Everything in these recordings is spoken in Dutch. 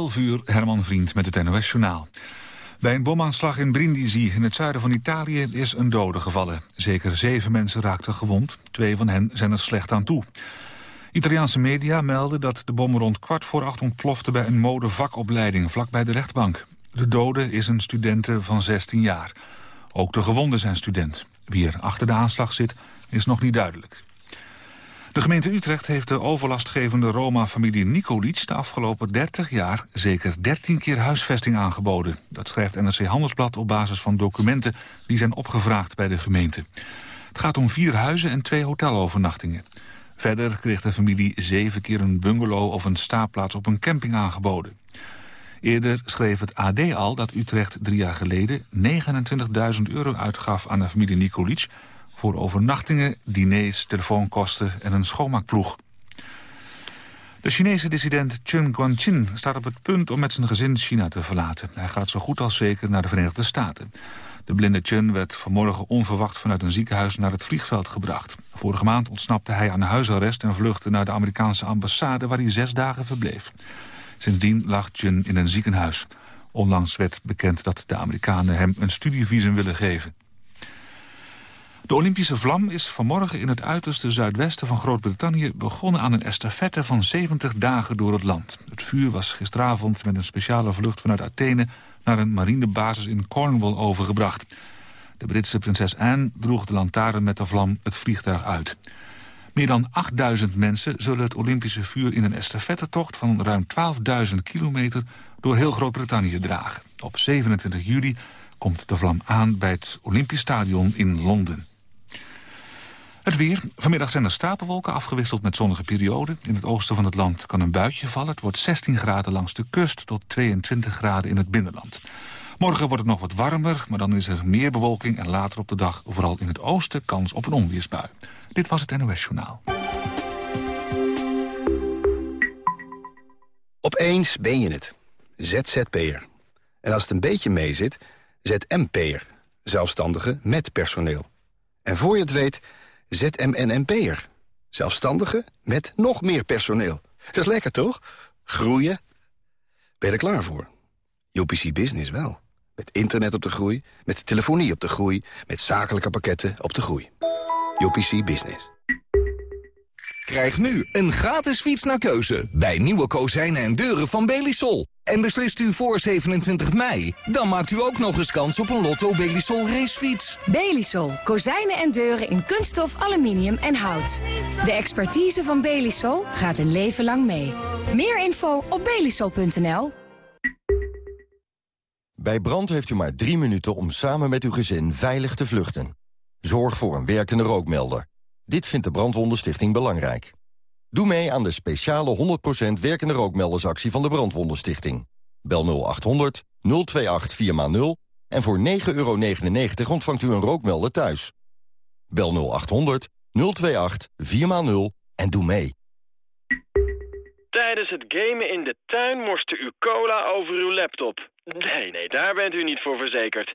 11 uur, Herman Vriend met het NOS-journaal. Bij een bomaanslag in Brindisi in het zuiden van Italië is een dode gevallen. Zeker zeven mensen raakten gewond. Twee van hen zijn er slecht aan toe. Italiaanse media melden dat de bom rond kwart voor acht ontplofte... bij een modevakopleiding vlakbij de rechtbank. De dode is een studente van 16 jaar. Ook de gewonden zijn student. Wie er achter de aanslag zit, is nog niet duidelijk. De gemeente Utrecht heeft de overlastgevende Roma-familie Nicolic... de afgelopen 30 jaar zeker 13 keer huisvesting aangeboden. Dat schrijft NRC Handelsblad op basis van documenten... die zijn opgevraagd bij de gemeente. Het gaat om vier huizen en twee hotelovernachtingen. Verder kreeg de familie zeven keer een bungalow of een staapplaats op een camping aangeboden. Eerder schreef het AD al dat Utrecht drie jaar geleden 29.000 euro uitgaf aan de familie Nicolic voor overnachtingen, diners, telefoonkosten en een schoonmaakploeg. De Chinese dissident Chen Guangqin staat op het punt om met zijn gezin China te verlaten. Hij gaat zo goed als zeker naar de Verenigde Staten. De blinde Chen werd vanmorgen onverwacht vanuit een ziekenhuis naar het vliegveld gebracht. Vorige maand ontsnapte hij aan huisarrest en vluchtte naar de Amerikaanse ambassade waar hij zes dagen verbleef. Sindsdien lag Chen in een ziekenhuis. Onlangs werd bekend dat de Amerikanen hem een studievisum willen geven. De Olympische vlam is vanmorgen in het uiterste zuidwesten van Groot-Brittannië begonnen aan een estafette van 70 dagen door het land. Het vuur was gisteravond met een speciale vlucht vanuit Athene naar een marinebasis in Cornwall overgebracht. De Britse prinses Anne droeg de lantaarn met de vlam het vliegtuig uit. Meer dan 8000 mensen zullen het Olympische vuur in een estafettetocht van ruim 12.000 kilometer door heel Groot-Brittannië dragen. Op 27 juli komt de vlam aan bij het Olympisch Stadion in Londen. Het weer. Vanmiddag zijn er stapelwolken afgewisseld met zonnige perioden. In het oosten van het land kan een buitje vallen. Het wordt 16 graden langs de kust tot 22 graden in het binnenland. Morgen wordt het nog wat warmer, maar dan is er meer bewolking... en later op de dag vooral in het oosten kans op een onweersbui. Dit was het NOS Journaal. Opeens ben je het. ZZP'er. En als het een beetje meezit, ZMP'er. Zelfstandige met personeel. En voor je het weet ZMNNP'er. Zelfstandige met nog meer personeel. Dat is lekker, toch? Groeien. Ben je er klaar voor? UPC Business wel. Met internet op de groei, met telefonie op de groei... met zakelijke pakketten op de groei. UPC Business. Krijg nu een gratis fiets naar keuze bij nieuwe kozijnen en deuren van Belisol. En beslist u voor 27 mei? Dan maakt u ook nog eens kans op een Lotto Belisol racefiets. Belisol. Kozijnen en deuren in kunststof, aluminium en hout. De expertise van Belisol gaat een leven lang mee. Meer info op belisol.nl. Bij brand heeft u maar drie minuten om samen met uw gezin veilig te vluchten. Zorg voor een werkende rookmelder. Dit vindt de Brandwondenstichting belangrijk. Doe mee aan de speciale 100% werkende rookmeldersactie van de Brandwondenstichting. Bel 0800 028 4x0 en voor 9,99 ontvangt u een rookmelder thuis. Bel 0800 028 4x0 en doe mee. Tijdens het gamen in de tuin morste u cola over uw laptop. Nee, nee, daar bent u niet voor verzekerd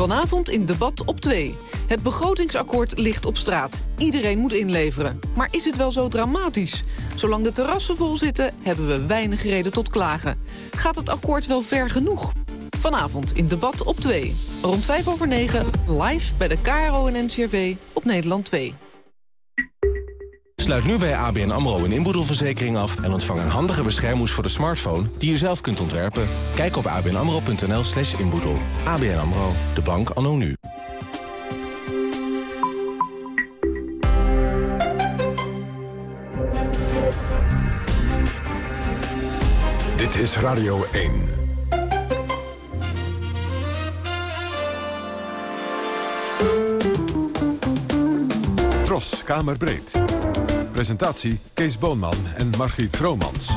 Vanavond in debat op 2. Het begrotingsakkoord ligt op straat. Iedereen moet inleveren. Maar is het wel zo dramatisch? Zolang de terrassen vol zitten, hebben we weinig reden tot klagen. Gaat het akkoord wel ver genoeg? Vanavond in debat op 2. Rond 5 over 9, live bij de KRO en NCRV op Nederland 2. Sluit nu bij ABN AMRO een inboedelverzekering af... en ontvang een handige beschermhoes voor de smartphone die je zelf kunt ontwerpen. Kijk op abnamro.nl slash inboedel. ABN AMRO, de bank anno nu. Dit is Radio 1. Tros, Kamerbreed. Presentatie Kees Boonman en Margriet Vromans.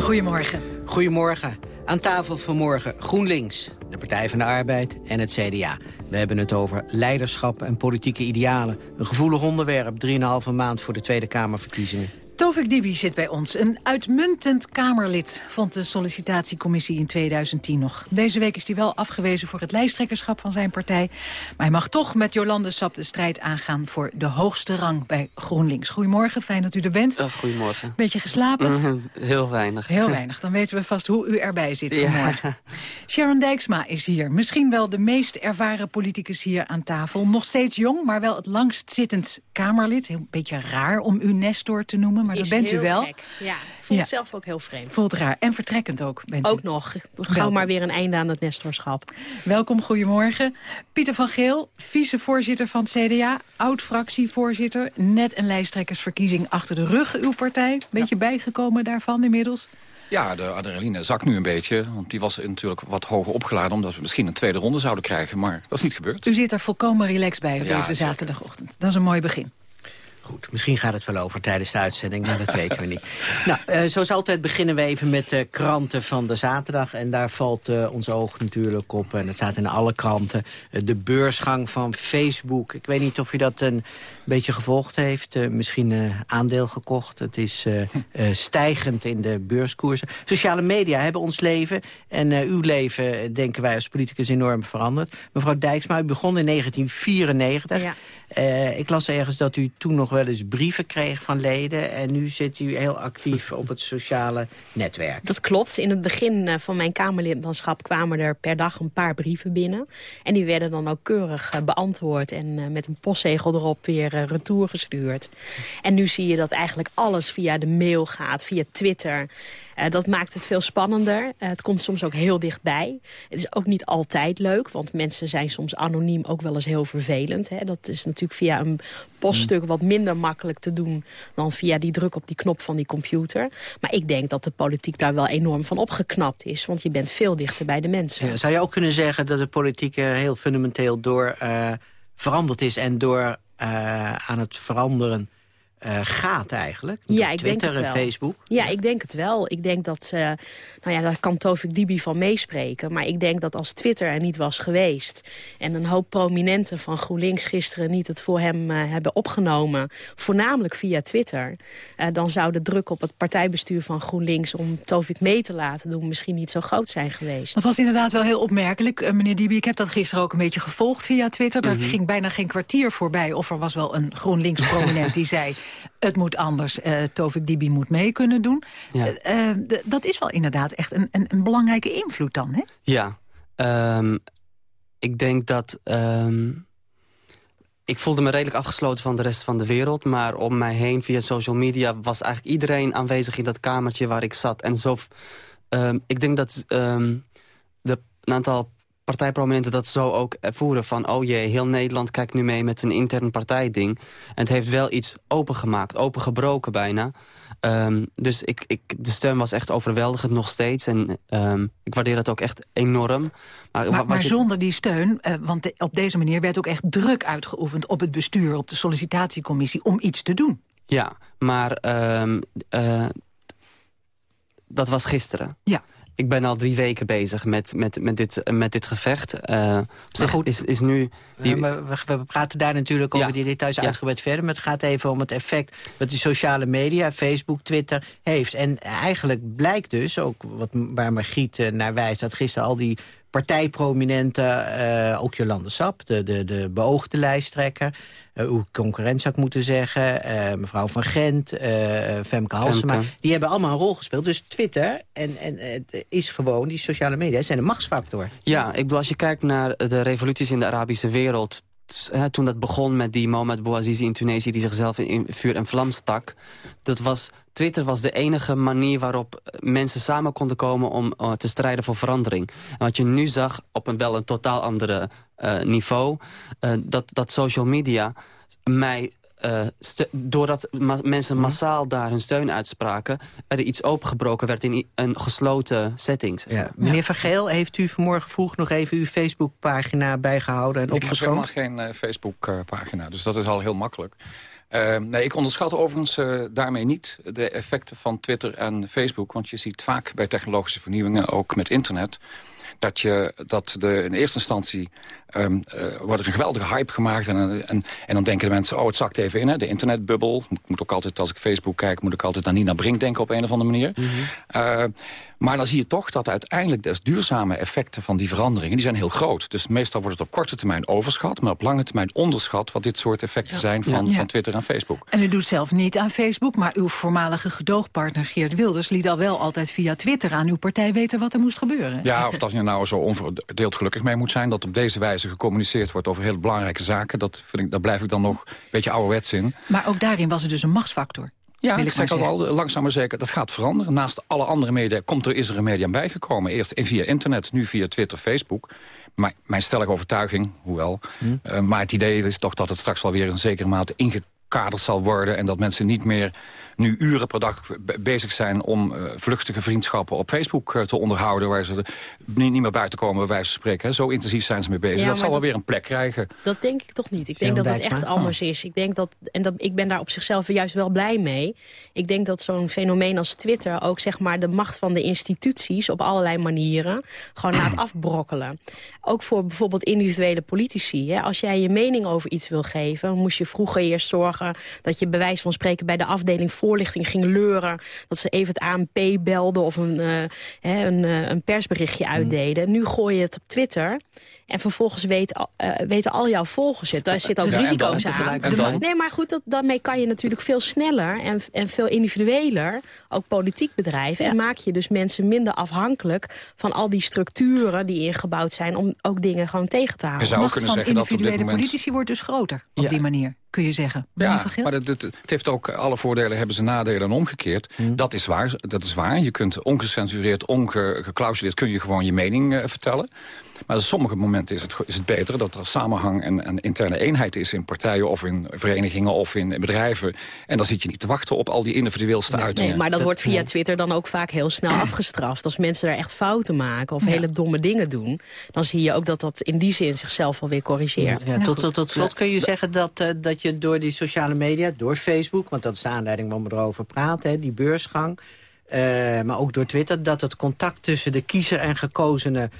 Goedemorgen. Goedemorgen. Aan tafel vanmorgen GroenLinks, de Partij van de Arbeid en het CDA. We hebben het over leiderschap en politieke idealen. Een gevoelig onderwerp, 3,5 maand voor de Tweede Kamerverkiezingen. Tovik Dibi zit bij ons. Een uitmuntend Kamerlid vond de sollicitatiecommissie in 2010 nog. Deze week is hij wel afgewezen voor het lijsttrekkerschap van zijn partij. Maar hij mag toch met Jolande Sap de strijd aangaan voor de hoogste rang bij GroenLinks. Goedemorgen, fijn dat u er bent. Goedemorgen. Beetje geslapen? Heel weinig. Heel weinig, dan weten we vast hoe u erbij zit vanmorgen. Sharon Dijksma is hier. Misschien wel de meest ervaren politicus hier aan tafel. Nog steeds jong, maar wel het langst zittend Kamerlid. Een beetje raar om u Nestor te noemen maar dat bent u wel. Gek. Ja, voelt ja. zelf ook heel vreemd. Voelt raar. En vertrekkend ook, bent Ook nog. Gauw maar weer een einde aan het nestorschap. Welkom, goedemorgen. Pieter van Geel, vicevoorzitter van het CDA, oud-fractievoorzitter. Net een lijsttrekkersverkiezing achter de rug, uw partij. Beetje ja. bijgekomen daarvan inmiddels? Ja, de adrenaline zakt nu een beetje. Want die was natuurlijk wat hoger opgeladen... omdat we misschien een tweede ronde zouden krijgen. Maar dat is niet gebeurd. U zit er volkomen relaxed bij ja, deze zaterdagochtend. Dat is een mooi begin. Goed, misschien gaat het wel over tijdens de uitzending, maar dat weten we niet. Nou, uh, zoals altijd beginnen we even met de kranten van de zaterdag. En daar valt uh, ons oog natuurlijk op, en dat staat in alle kranten... Uh, de beursgang van Facebook. Ik weet niet of u dat een beetje gevolgd heeft. misschien aandeel gekocht. Het is stijgend in de beurskoersen. Sociale media hebben ons leven en uw leven, denken wij als politicus, enorm veranderd. Mevrouw Dijksma, u begon in 1994... Ja. Uh, ik las ergens dat u toen nog wel eens brieven kreeg van leden... en nu zit u heel actief op het sociale netwerk. Dat klopt. In het begin uh, van mijn Kamerlidmaatschap kwamen er per dag een paar brieven binnen. En die werden dan ook keurig uh, beantwoord... en met een postzegel erop weer retour gestuurd. En nu zie je dat eigenlijk alles via de mail gaat, via Twitter... Uh, dat maakt het veel spannender. Uh, het komt soms ook heel dichtbij. Het is ook niet altijd leuk, want mensen zijn soms anoniem ook wel eens heel vervelend. Hè. Dat is natuurlijk via een poststuk wat minder makkelijk te doen... dan via die druk op die knop van die computer. Maar ik denk dat de politiek daar wel enorm van opgeknapt is. Want je bent veel dichter bij de mensen. Ja, zou je ook kunnen zeggen dat de politiek heel fundamenteel door veranderd is... en door aan het veranderen uh, gaat eigenlijk? Ja, ik Twitter denk het en wel. Facebook? Ja, ik denk het wel. Ik denk dat, uh, nou ja, daar kan Tovik Dibi van meespreken. Maar ik denk dat als Twitter er niet was geweest... en een hoop prominenten van GroenLinks gisteren niet het voor hem uh, hebben opgenomen... voornamelijk via Twitter... dan zou de druk op het partijbestuur van GroenLinks... om Tovik mee te laten doen misschien niet zo groot zijn geweest. Dat was inderdaad wel heel opmerkelijk, meneer Dibi. Ik heb dat gisteren ook een beetje gevolgd via Twitter. Daar mm -hmm. ging bijna geen kwartier voorbij of er was wel een GroenLinks-prominent die zei het moet anders, uh, Tovik Dibi moet mee kunnen doen. Ja. Uh, dat is wel inderdaad echt een, een, een, belangrijke invloed dan, hè? Ja, um, ik denk dat... Um, ik voelde me redelijk afgesloten van de rest van de wereld... maar om mij heen via social media was eigenlijk iedereen aanwezig in dat kamertje waar ik zat. En zo, um, ik denk dat de, een aantal partijprominenten dat zo ook voeren van... oh jee, heel Nederland kijkt nu mee met een intern partijding. En het heeft wel iets opengemaakt, opengebroken bijna. Um, dus ik, ik, de steun was echt overweldigend nog steeds. En um, ik waardeer dat ook echt enorm. Maar, maar, maar zonder die steun, uh, want de, op deze manier werd ook echt druk uitgeoefend... op het bestuur, op de sollicitatiecommissie, om iets te doen. Ja, maar um, uh, dat was gisteren. Ja ik ben al drie weken bezig met, met, met, dit, met dit gevecht. Uh, goed, is, is nu... Die... we, we, we, praten daar natuurlijk over ja. die details ja. uitgebreid verder. Maar het gaat even om het effect wat die sociale media, Facebook, Twitter, heeft. En eigenlijk blijkt dus, ook wat, waar Margriet naar wijst... dat gisteren al die partijprominenten, uh, ook Jolande Sap, de, de, de beoogde lijsttrekker... Uh, uw concurrent zou ik moeten zeggen, uh, mevrouw van Gent, Femke Halsema... Femke. die hebben allemaal een rol gespeeld. Dus Twitter en, en, is gewoon, die sociale media, zijn een machtsfactor. Ja, ik bedoel, als je kijkt naar de revoluties in de Arabische wereld toen dat begon met die Mohamed Bouazizi in Tunesië... die zichzelf in vuur en vlam stak... dat was, Twitter was de enige manier waarop mensen samen konden komen... om uh, te strijden voor verandering. En wat je nu zag op een wel een totaal andere uh, niveau... Uh, dat, dat social media mij uh, doordat ma mensen massaal daar hun steun uitspraken... er iets opengebroken werd in een gesloten setting. Ja. Meneer ja. Van Geel, heeft u vanmorgen vroeg nog even uw Facebookpagina bijgehouden en opgeschoten? Ik heb helemaal geen uh, Facebookpagina, dus dat is al heel makkelijk. Uh, nee, ik onderschat overigens uh, daarmee niet de effecten van Twitter en Facebook. Want je ziet vaak bij technologische vernieuwingen, ook met internet dat, je, dat de, in eerste instantie um, uh, wordt er een geweldige hype gemaakt. En, en, en dan denken de mensen, oh, het zakt even in, hè, de internetbubbel. Moet, moet ook altijd, als ik Facebook kijk, moet ik altijd aan Nina Brink denken op een of andere manier. Mm maar dan zie je toch dat uiteindelijk de duurzame effecten van die veranderingen... die zijn heel groot. Dus meestal wordt het op korte termijn overschat... maar op lange termijn onderschat wat dit soort effecten zijn van, van Twitter en Facebook. En u doet zelf niet aan Facebook, maar uw voormalige gedoogpartner Geert Wilders... liet al wel altijd via Twitter aan uw partij weten wat er moest gebeuren. Ja, of dat je nou zo onverdeeld gelukkig mee moet zijn... dat op deze wijze gecommuniceerd wordt over hele belangrijke zaken... dat vind ik, daar blijf ik dan nog een beetje ouderwets in. Maar ook daarin was het dus een machtsfactor. Ja, ik, zeg al wel, langzaam maar zeker, dat gaat veranderen. Naast alle andere media komt er, is er een media bijgekomen. Eerst via internet, nu via Twitter, Facebook. Maar mijn stellige overtuiging, hoewel... Hm. Uh, maar het idee is toch dat het straks wel weer in zekere mate ingekaderd zal worden... en dat mensen niet meer nu uren per dag bezig zijn om uh, vluchtige vriendschappen op Facebook uh, te onderhouden... waar ze niet, niet meer buiten komen, bij wijze van spreken. Zo intensief zijn ze mee bezig. dat zal wel weer een plek krijgen. Dat denk ik toch niet. Ik denk dat het echt anders is. Ik, denk dat, en dat, ik ben daar op zichzelf juist wel blij mee. Ik denk dat zo'n fenomeen als Twitter ook zeg maar, de macht van de instituties... op allerlei manieren gewoon laat afbrokkelen. Ook voor bijvoorbeeld individuele politici. Hè. Als jij je mening over iets wil geven... moest je vroeger eerst zorgen dat je bij wijze van spreken... bij de afdeling voor voorlichting ging leuren. Dat ze even het ANP belden of een, uh, een, uh, een persberichtje mm. uitdeden. Nu gooi je het op Twitter. En vervolgens weet, uh, weten al jouw volgers het. Daar zit ook risico's aan. Nee, maar goed, dat, daarmee kan je natuurlijk veel sneller en, en veel individueler ook politiek bedrijven. En maak je dus mensen minder afhankelijk van al die structuren die ingebouwd zijn om ook dingen gewoon tegen te houden. De macht van individuele moment... politici wordt dus groter op die manier kun je zeggen. ja, maar het, het, heeft ook alle voordelen hebben ze nadelen en omgekeerd. Hmm. Dat, is waar, dat is waar. Je kunt ongecensureerd, ongeclausuleerd... kun je gewoon je mening uh, vertellen. Maar op sommige momenten is het, is het beter dat er samenhang en, en interne eenheid is... in partijen of in verenigingen of in bedrijven. En dan zit je niet te wachten op al die individueelste nee, uitingen. Nee, maar dat, wordt via Twitter dan ook vaak heel snel afgestraft. Als mensen daar echt fouten maken of hele domme dingen doen... dan zie je ook dat dat in die zin zichzelf alweer corrigeert. Ja, tot, tot, tot slot kun je zeggen dat, uh, dat je door die sociale media... door Facebook, want dat is de aanleiding waarom we erover praten... Hè, die beursgang... Uh, maar ook door Twitter, dat het contact tussen de kiezer en gekozenen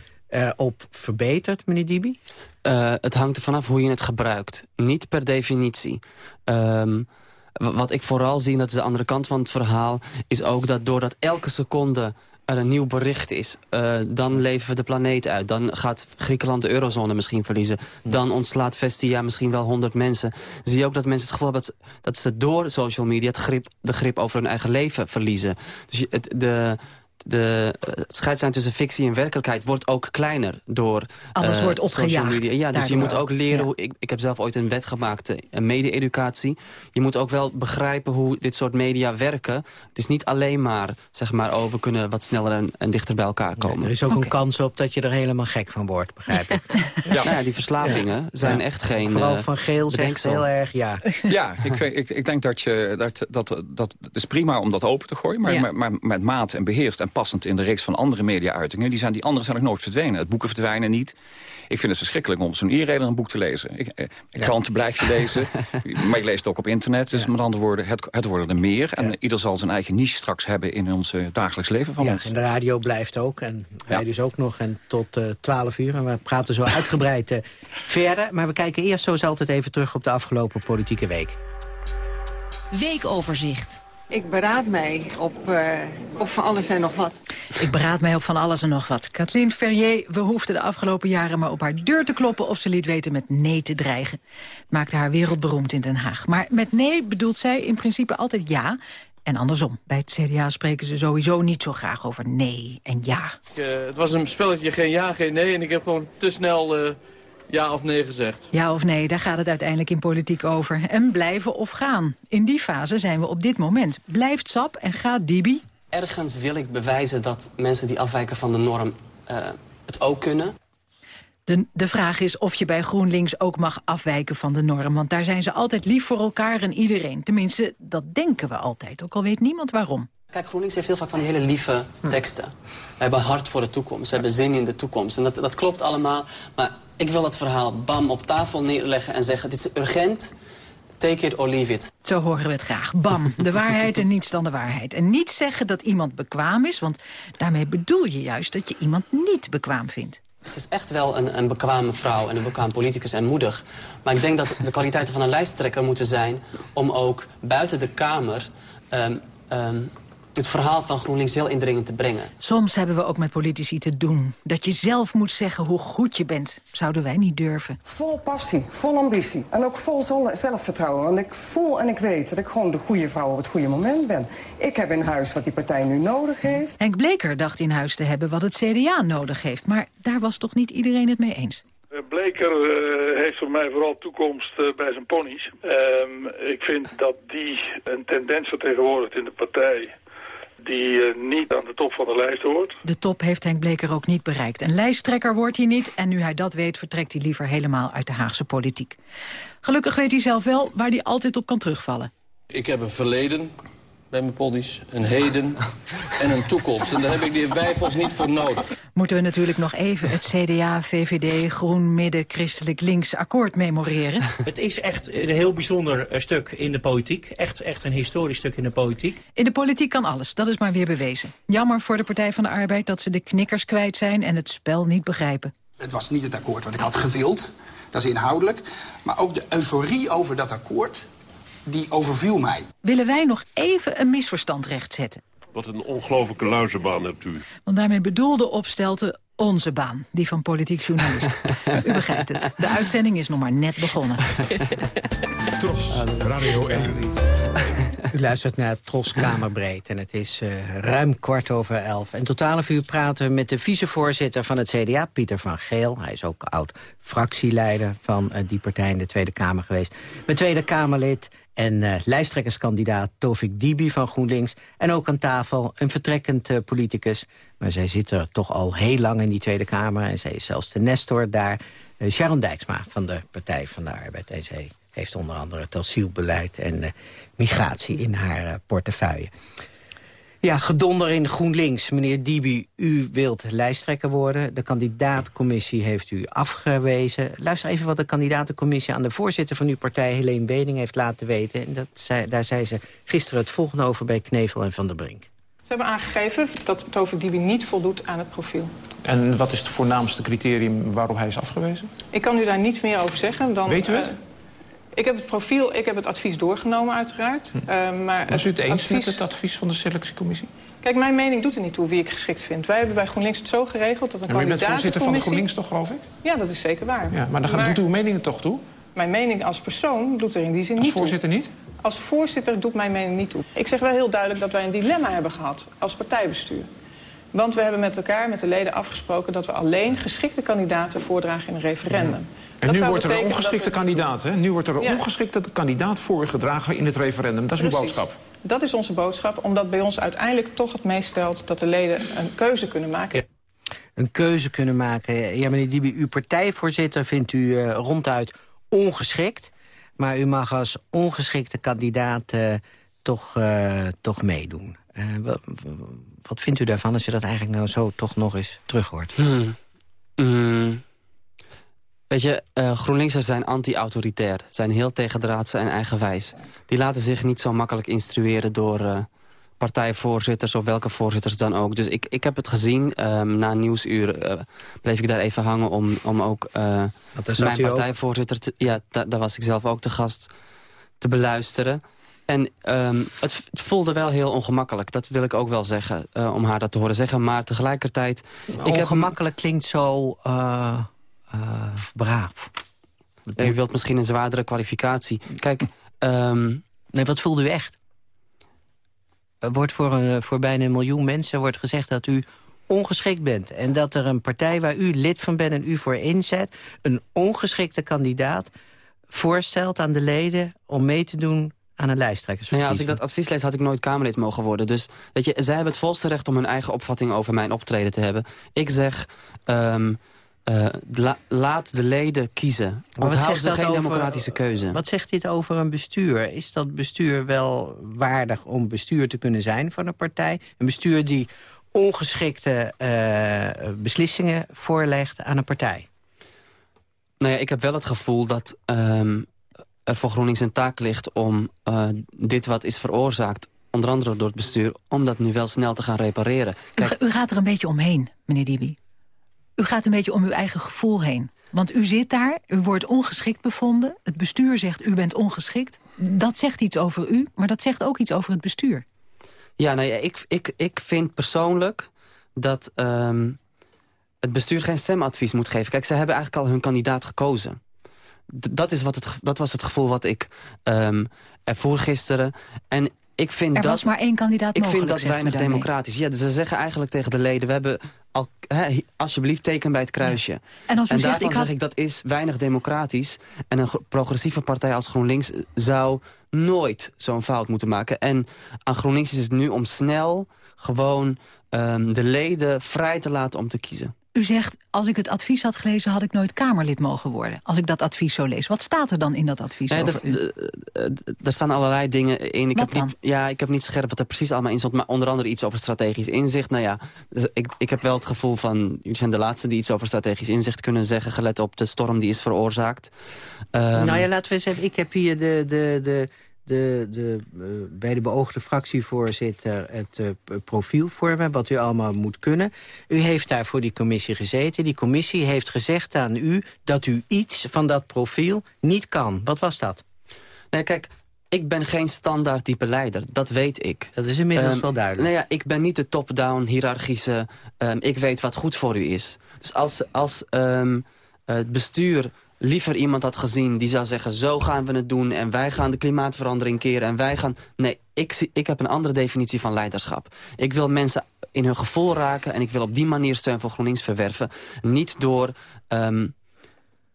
op verbeterd, meneer Dibi? Uh, het hangt er vanaf hoe je het gebruikt. Niet per definitie. Um, wat ik vooral zie, dat is de andere kant van het verhaal... is ook dat doordat elke seconde er een nieuw bericht is... Uh, dan leven we de planeet uit. Dan gaat Griekenland de eurozone misschien verliezen. Dan ontslaat Vestia misschien wel 100 mensen. Zie je ook dat mensen het gevoel hebben... dat, dat ze door social media het grip, de grip over hun eigen leven verliezen. Dus het, de de uh, scheidslijn tussen fictie en werkelijkheid wordt ook kleiner door Alles uh, wordt opgejaagd. Media. Ja, dus je moet ook leren, hoe, ik, ik heb zelf ooit een wet gemaakt, een eh, media-educatie. Je moet ook wel begrijpen hoe dit soort media werken. Het is niet alleen maar, zeg maar, over oh, kunnen wat sneller en, en dichter bij elkaar komen. er is ook een kans op dat je er helemaal gek van wordt, begrijp ik. ja. Nou ja, die verslavingen zijn echt geen Vooral van geel zegt heel erg ja. Ja, ik, ik, ik denk dat je, dat, dat, dat, het is prima om dat open te gooien, maar, maar, maar met maat en beheerst en passend in de reeks van andere media-uitingen. Die, zijn, die andere zijn nog nooit verdwenen. Het boeken verdwijnen niet. Ik vind het verschrikkelijk om zo'n e-reader een boek te lezen. Ik, eh, Kranten blijf je lezen, maar je leest het ook op internet. Dus met andere woorden, het, het worden er meer. En ieder zal zijn eigen niche straks hebben in ons uh, dagelijks leven van ons. En de radio blijft ook. En wij dus ook nog. En tot uh, 12 uur. En we praten zo uitgebreid uh, verder. Maar we kijken eerst zoals altijd even terug op de afgelopen politieke week. Weekoverzicht. Ik beraad mij op, uh, op van alles en nog wat. Ik beraad mij op van alles en nog wat. Kathleen Ferrier, we hoefden de afgelopen jaren maar op haar deur te kloppen... of ze liet weten met nee te dreigen. Het maakte haar wereldberoemd in Den Haag. Maar met nee bedoelt zij in principe altijd ja... En andersom. Bij het CDA spreken ze sowieso niet zo graag over nee en ja. Uh, het was een spelletje geen ja, geen nee. En ik heb gewoon te snel... Uh ja of nee gezegd. Ja of nee, daar gaat het uiteindelijk in politiek over. En blijven of gaan. In die fase zijn we op dit moment. Blijft Sap en gaat Dibi? Ergens wil ik bewijzen dat mensen die afwijken van de norm uh, het ook kunnen. De, de vraag is of je bij GroenLinks ook mag afwijken van de norm. Want daar zijn ze altijd lief voor elkaar en iedereen. Tenminste, dat denken we altijd. Ook al weet niemand waarom. Kijk, GroenLinks heeft heel vaak van die hele lieve teksten. We hebben hart voor de toekomst, we hebben zin in de toekomst. En dat, dat klopt allemaal, maar ik wil dat verhaal bam op tafel neerleggen en zeggen... dit is urgent, take it or leave it. Zo horen we het graag. Bam, de waarheid en niets dan de waarheid. En niet zeggen dat iemand bekwaam is, want daarmee bedoel je juist dat je iemand niet bekwaam vindt. Ze is echt wel een, een bekwame vrouw en een bekwaam politicus en moedig. Maar ik denk dat de kwaliteiten van een lijsttrekker moeten zijn... om ook buiten de Kamer ehm, ehm, het verhaal van GroenLinks heel indringend te brengen. Soms hebben we ook met politici te doen. Dat je zelf moet zeggen hoe goed je bent. Zouden wij niet durven. Vol passie, vol ambitie en ook vol zelfvertrouwen. Want ik voel en ik weet dat ik gewoon de goede vrouw op het goede moment ben. Ik heb in huis wat die partij nu nodig heeft. Henk Bleker dacht in huis te hebben wat het CDA nodig heeft. Maar daar was toch niet iedereen het mee eens? Eh, Bleker uh, heeft voor mij vooral toekomst uh, bij zijn ponies. Um, ik vind dat die een tendens vertegenwoordigt in de partij die uh, niet aan de top van de lijst hoort. De top heeft Henk Bleker ook niet bereikt. Een lijsttrekker wordt hij niet en nu hij dat weet... vertrekt hij liever helemaal uit de Haagse politiek. Gelukkig weet hij zelf wel waar hij altijd op kan terugvallen. Ik heb een verleden bij mijn ponies, een heden en een toekomst. En daar heb ik die wijfels niet voor nodig. Moeten we natuurlijk nog even het CDA, VVD, Groen, Midden, Christelijk Links akkoord memoreren. Het is echt een heel bijzonder eh, stuk in de politiek. Echt, echt een historisch stuk in de politiek. In de politiek kan alles, dat is maar weer bewezen. Jammer voor de Partij van de Arbeid dat ze de knikkers kwijt zijn en het spel niet begrijpen. Het was niet het akkoord wat ik had gewild, dat is inhoudelijk. Maar ook de euforie over dat akkoord die overviel mij. Willen wij nog even een misverstand rechtzetten? Wat een ongelofelijke luizenbaan hebt u. Want daarmee bedoelde Opstelten onze baan, die van politiek journalist. u begrijpt het, de uitzending is nog maar net begonnen. Tros, Radio 1. U luistert naar Tros Kamerbreed en het is uh, ruim kwart over elf. En totaal een uur praten we met de vicevoorzitter van het CDA, Pieter van Geel. Hij is ook oud-fractieleider van uh, die partij in de Tweede Kamer geweest. Met Tweede Kamerlid en uh, lijsttrekkerskandidaat Tovik Dibi van GroenLinks. En ook aan tafel een vertrekkend uh, politicus. Maar zij zit er toch al heel lang in die Tweede Kamer. En zij is zelfs de nestor daar. Uh, Sharon Dijksma van de Partij van de Arbeid. En zij heeft onder andere het asielbeleid en migratie in haar portefeuille. Ja, gedonder in GroenLinks. Meneer Dibi, u wilt lijsttrekker worden. De kandidaatcommissie heeft u afgewezen. Luister even wat de kandidatencommissie aan de voorzitter van uw partij... Helene Bening heeft laten weten. En dat zei, daar zei ze gisteren het volgende over bij Knevel en Van der Brink. Ze hebben aangegeven dat Tovik Dibi niet voldoet aan het profiel. En wat is het voornaamste criterium waarop hij is afgewezen? Ik kan u daar niets meer over zeggen. Dan, Weet u het? Uh, ik heb het profiel, ik heb het advies doorgenomen uiteraard. Hm. Uh, maar Was u het eens advies... met het advies van de selectiecommissie? Kijk, mijn mening doet er niet toe wie ik geschikt vind. Wij hebben bij GroenLinks het zo geregeld dat een ja, kandidaat. Maar je bent voorzitter van de GroenLinks toch, geloof ik? Ja, dat is zeker waar. Ja, maar dan maar... doet uw mening toch toe? Mijn mening als persoon doet er in die zin als niet toe. Als voorzitter niet? Als voorzitter doet mijn mening niet toe. Ik zeg wel heel duidelijk dat wij een dilemma hebben gehad als partijbestuur. Want we hebben met elkaar, met de leden afgesproken... dat we alleen geschikte kandidaten voordragen in een referendum. Ja. En nu wordt er een ongeschikte we... kandidaat, hè? Nu wordt er een ja. ongeschikte kandidaat voorgedragen in het referendum. Dat is Precies. uw boodschap. Dat is onze boodschap, omdat bij ons uiteindelijk toch het meest stelt... dat de leden een keuze kunnen maken. Ja. Een keuze kunnen maken. Ja, meneer Dibi, uw partijvoorzitter vindt u uh, ronduit ongeschikt. Maar u mag als ongeschikte kandidaat uh, toch, uh, toch meedoen. Wat, wat, vindt u daarvan als je dat eigenlijk nou zo toch nog eens terug hoort? Hmm. Hmm. Weet je, uh, GroenLinksers zijn anti-autoritair. Zijn heel tegendraadse en eigenwijs. Die laten zich niet zo makkelijk instrueren door uh, partijvoorzitters... of welke voorzitters dan ook. Dus ik, ik heb het gezien. Um, na Nieuwsuur uh, bleef ik daar even hangen om, om ook mijn partijvoorzitter... Te, ja, da, daar was ik zelf ook te gast te beluisteren. En um, het, het, voelde wel heel ongemakkelijk. Dat wil ik ook wel zeggen, om haar dat te horen zeggen. Maar tegelijkertijd... Ongemakkelijk heb... klinkt zo... Uh, braaf. U wilt misschien een zwaardere kwalificatie. Kijk, um... nee, wat voelde u echt? Er wordt voor, een, voor bijna een miljoen mensen wordt gezegd dat u ongeschikt bent. En dat er een partij waar u lid van bent en u voor inzet... een ongeschikte kandidaat voorstelt aan de leden om mee te doen aan een lijsttrekkersverkiezing. Nou ja, als ik dat advies lees, had ik nooit Kamerlid mogen worden. Dus weet je, zij hebben het volste recht om hun eigen opvatting over mijn optreden te hebben. Ik zeg... Um, Uh, la, laat de leden kiezen. Want houden ze geen over, democratische keuze. Wat zegt dit over een bestuur? Is dat bestuur wel waardig om bestuur te kunnen zijn van een partij? Een bestuur die ongeschikte uh, beslissingen voorlegt aan een partij? Nou ja, ik heb wel het gevoel dat... Um, er voor GroenLinks een taak ligt om uh, dit wat is veroorzaakt onder andere door het bestuur, om dat nu wel snel te gaan repareren. Kijk, u, u, gaat er een beetje omheen, meneer Dibi. U gaat een beetje om uw eigen gevoel heen. Want u zit daar, u wordt ongeschikt bevonden. Het bestuur zegt u bent ongeschikt. Dat zegt iets over u, maar dat zegt ook iets over het bestuur. Ja, nou ja, ik, ik, ik vind persoonlijk dat um, het bestuur geen stemadvies moet geven. Kijk, ze hebben eigenlijk al hun kandidaat gekozen. dat, is wat het, dat was het gevoel wat ik um, ervoor gisteren. En ik vind er dat, was maar één kandidaat Ik mogelijk, vind dat weinig democratisch. Ja, dus ze zeggen eigenlijk tegen de leden... we hebben al, alsjeblieft teken bij het kruisje. Ja. En, als u en zegt, daarvan ik had... zeg ik dat is weinig democratisch. En een progressieve partij als GroenLinks zou nooit zo'n fout moeten maken. En aan GroenLinks is het nu om snel gewoon um, de leden vrij te laten om te kiezen. U zegt, als ik het advies had gelezen, had ik nooit Kamerlid mogen worden. Als ik dat advies zo lees. Wat staat er dan in dat advies nee, over er, u? Er staan allerlei dingen in. Ik Wat heb, niet, ja, ik heb niet scherp wat er precies allemaal in stond. Maar onder andere iets over strategisch inzicht. Nou ja, dus ik, ik heb wel het gevoel van... Jullie zijn de laatste die iets over strategisch inzicht kunnen zeggen... gelet op de storm die is veroorzaakt. Um, nou ja, laten we zeggen, ik heb hier de... de, de de, de, uh, bij de beoogde fractievoorzitter het uh, profiel vormen... wat u allemaal moet kunnen. U heeft daar voor die commissie gezeten. Die commissie heeft gezegd aan u dat u iets van dat profiel niet kan. Wat was dat? Nee, kijk, ik ben geen standaard type leider. Dat weet ik. Dat is inmiddels um, wel duidelijk. Nou ja, ik ben niet de top-down hiërarchische... Um, ik weet wat goed voor u is. Dus als, als um, het bestuur liever iemand had gezien die zou zeggen... zo gaan we het doen en wij gaan de klimaatverandering keren en wij gaan... Nee, ik, zie, ik heb een andere definitie van leiderschap. Ik wil mensen in hun gevoel raken en ik wil op die manier steun voor GroenLinks verwerven. Niet door een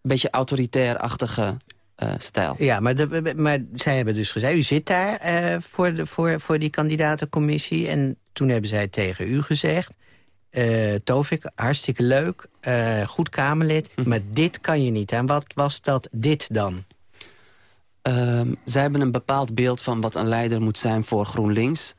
beetje autoritair-achtige uh, stijl. Ja, maar, de, maar zij hebben dus gezegd... u zit daar uh, voor, de, voor, voor die kandidatencommissie... en toen hebben zij tegen u gezegd... Uh, Tovik, hartstikke leuk, uh, goed Kamerlid, Hm. maar dit kan je niet. En wat was dat dit dan? Uh, zij hebben een bepaald beeld van wat een leider moet zijn voor GroenLinks.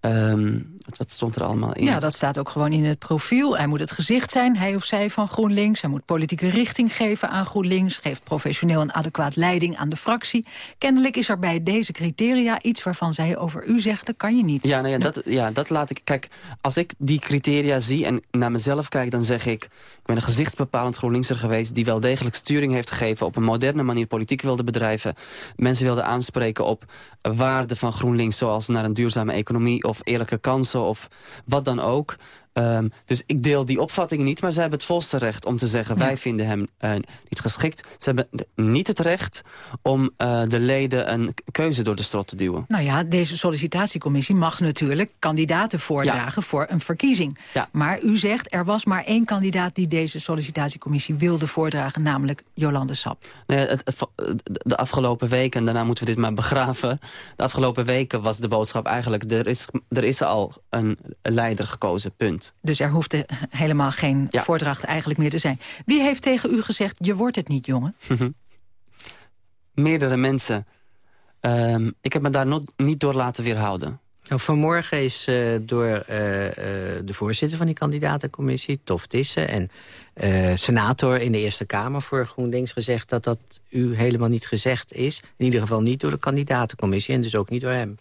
Um, wat stond er allemaal in? Ja, dat staat ook gewoon in het profiel. Hij moet het gezicht zijn, hij of zij van GroenLinks. Hij moet politieke richting geven aan GroenLinks. Geeft professioneel en adequaat leiding aan de fractie. Kennelijk is er bij deze criteria iets waarvan zij over u zegt... dat kan je niet. Ja, nou ja, dat, ja, dat laat ik... Kijk, als ik die criteria zie en naar mezelf kijk... dan zeg ik ben een gezichtsbepalend GroenLinkser geweest... die wel degelijk sturing heeft gegeven... op een moderne manier politiek wilde bedrijven. Mensen wilden aanspreken op waarden van GroenLinks... zoals naar een duurzame economie of eerlijke kansen of wat dan ook. Um, dus ik deel die opvatting niet, maar zij hebben het volste recht om te zeggen... Ja. wij vinden hem uh, niet geschikt. Ze hebben niet het recht om uh, de leden een keuze door de strot te duwen. Nou ja, deze sollicitatiecommissie mag natuurlijk kandidaten voordragen... Ja. voor een verkiezing. Ja. Maar u zegt, er was maar één kandidaat die deze sollicitatiecommissie wilde voordragen... namelijk Jolande Sap. Nee, het, het, de afgelopen weken, en daarna moeten we dit maar begraven... de afgelopen weken was de boodschap eigenlijk... er is, er is al een leider gekozen, punt. Dus er hoeft helemaal geen ja. voordracht eigenlijk meer te zijn. Wie heeft tegen u gezegd, je wordt het niet, jongen? Meerdere mensen. Um, ik heb me daar not, niet door laten weerhouden. Nou, vanmorgen is uh, door uh, uh, de voorzitter van die kandidatencommissie, Tof Tissen... en senator in de Eerste Kamer voor GroenLinks gezegd... dat dat u helemaal niet gezegd is. In ieder geval niet door de kandidatencommissie en dus ook niet door hem.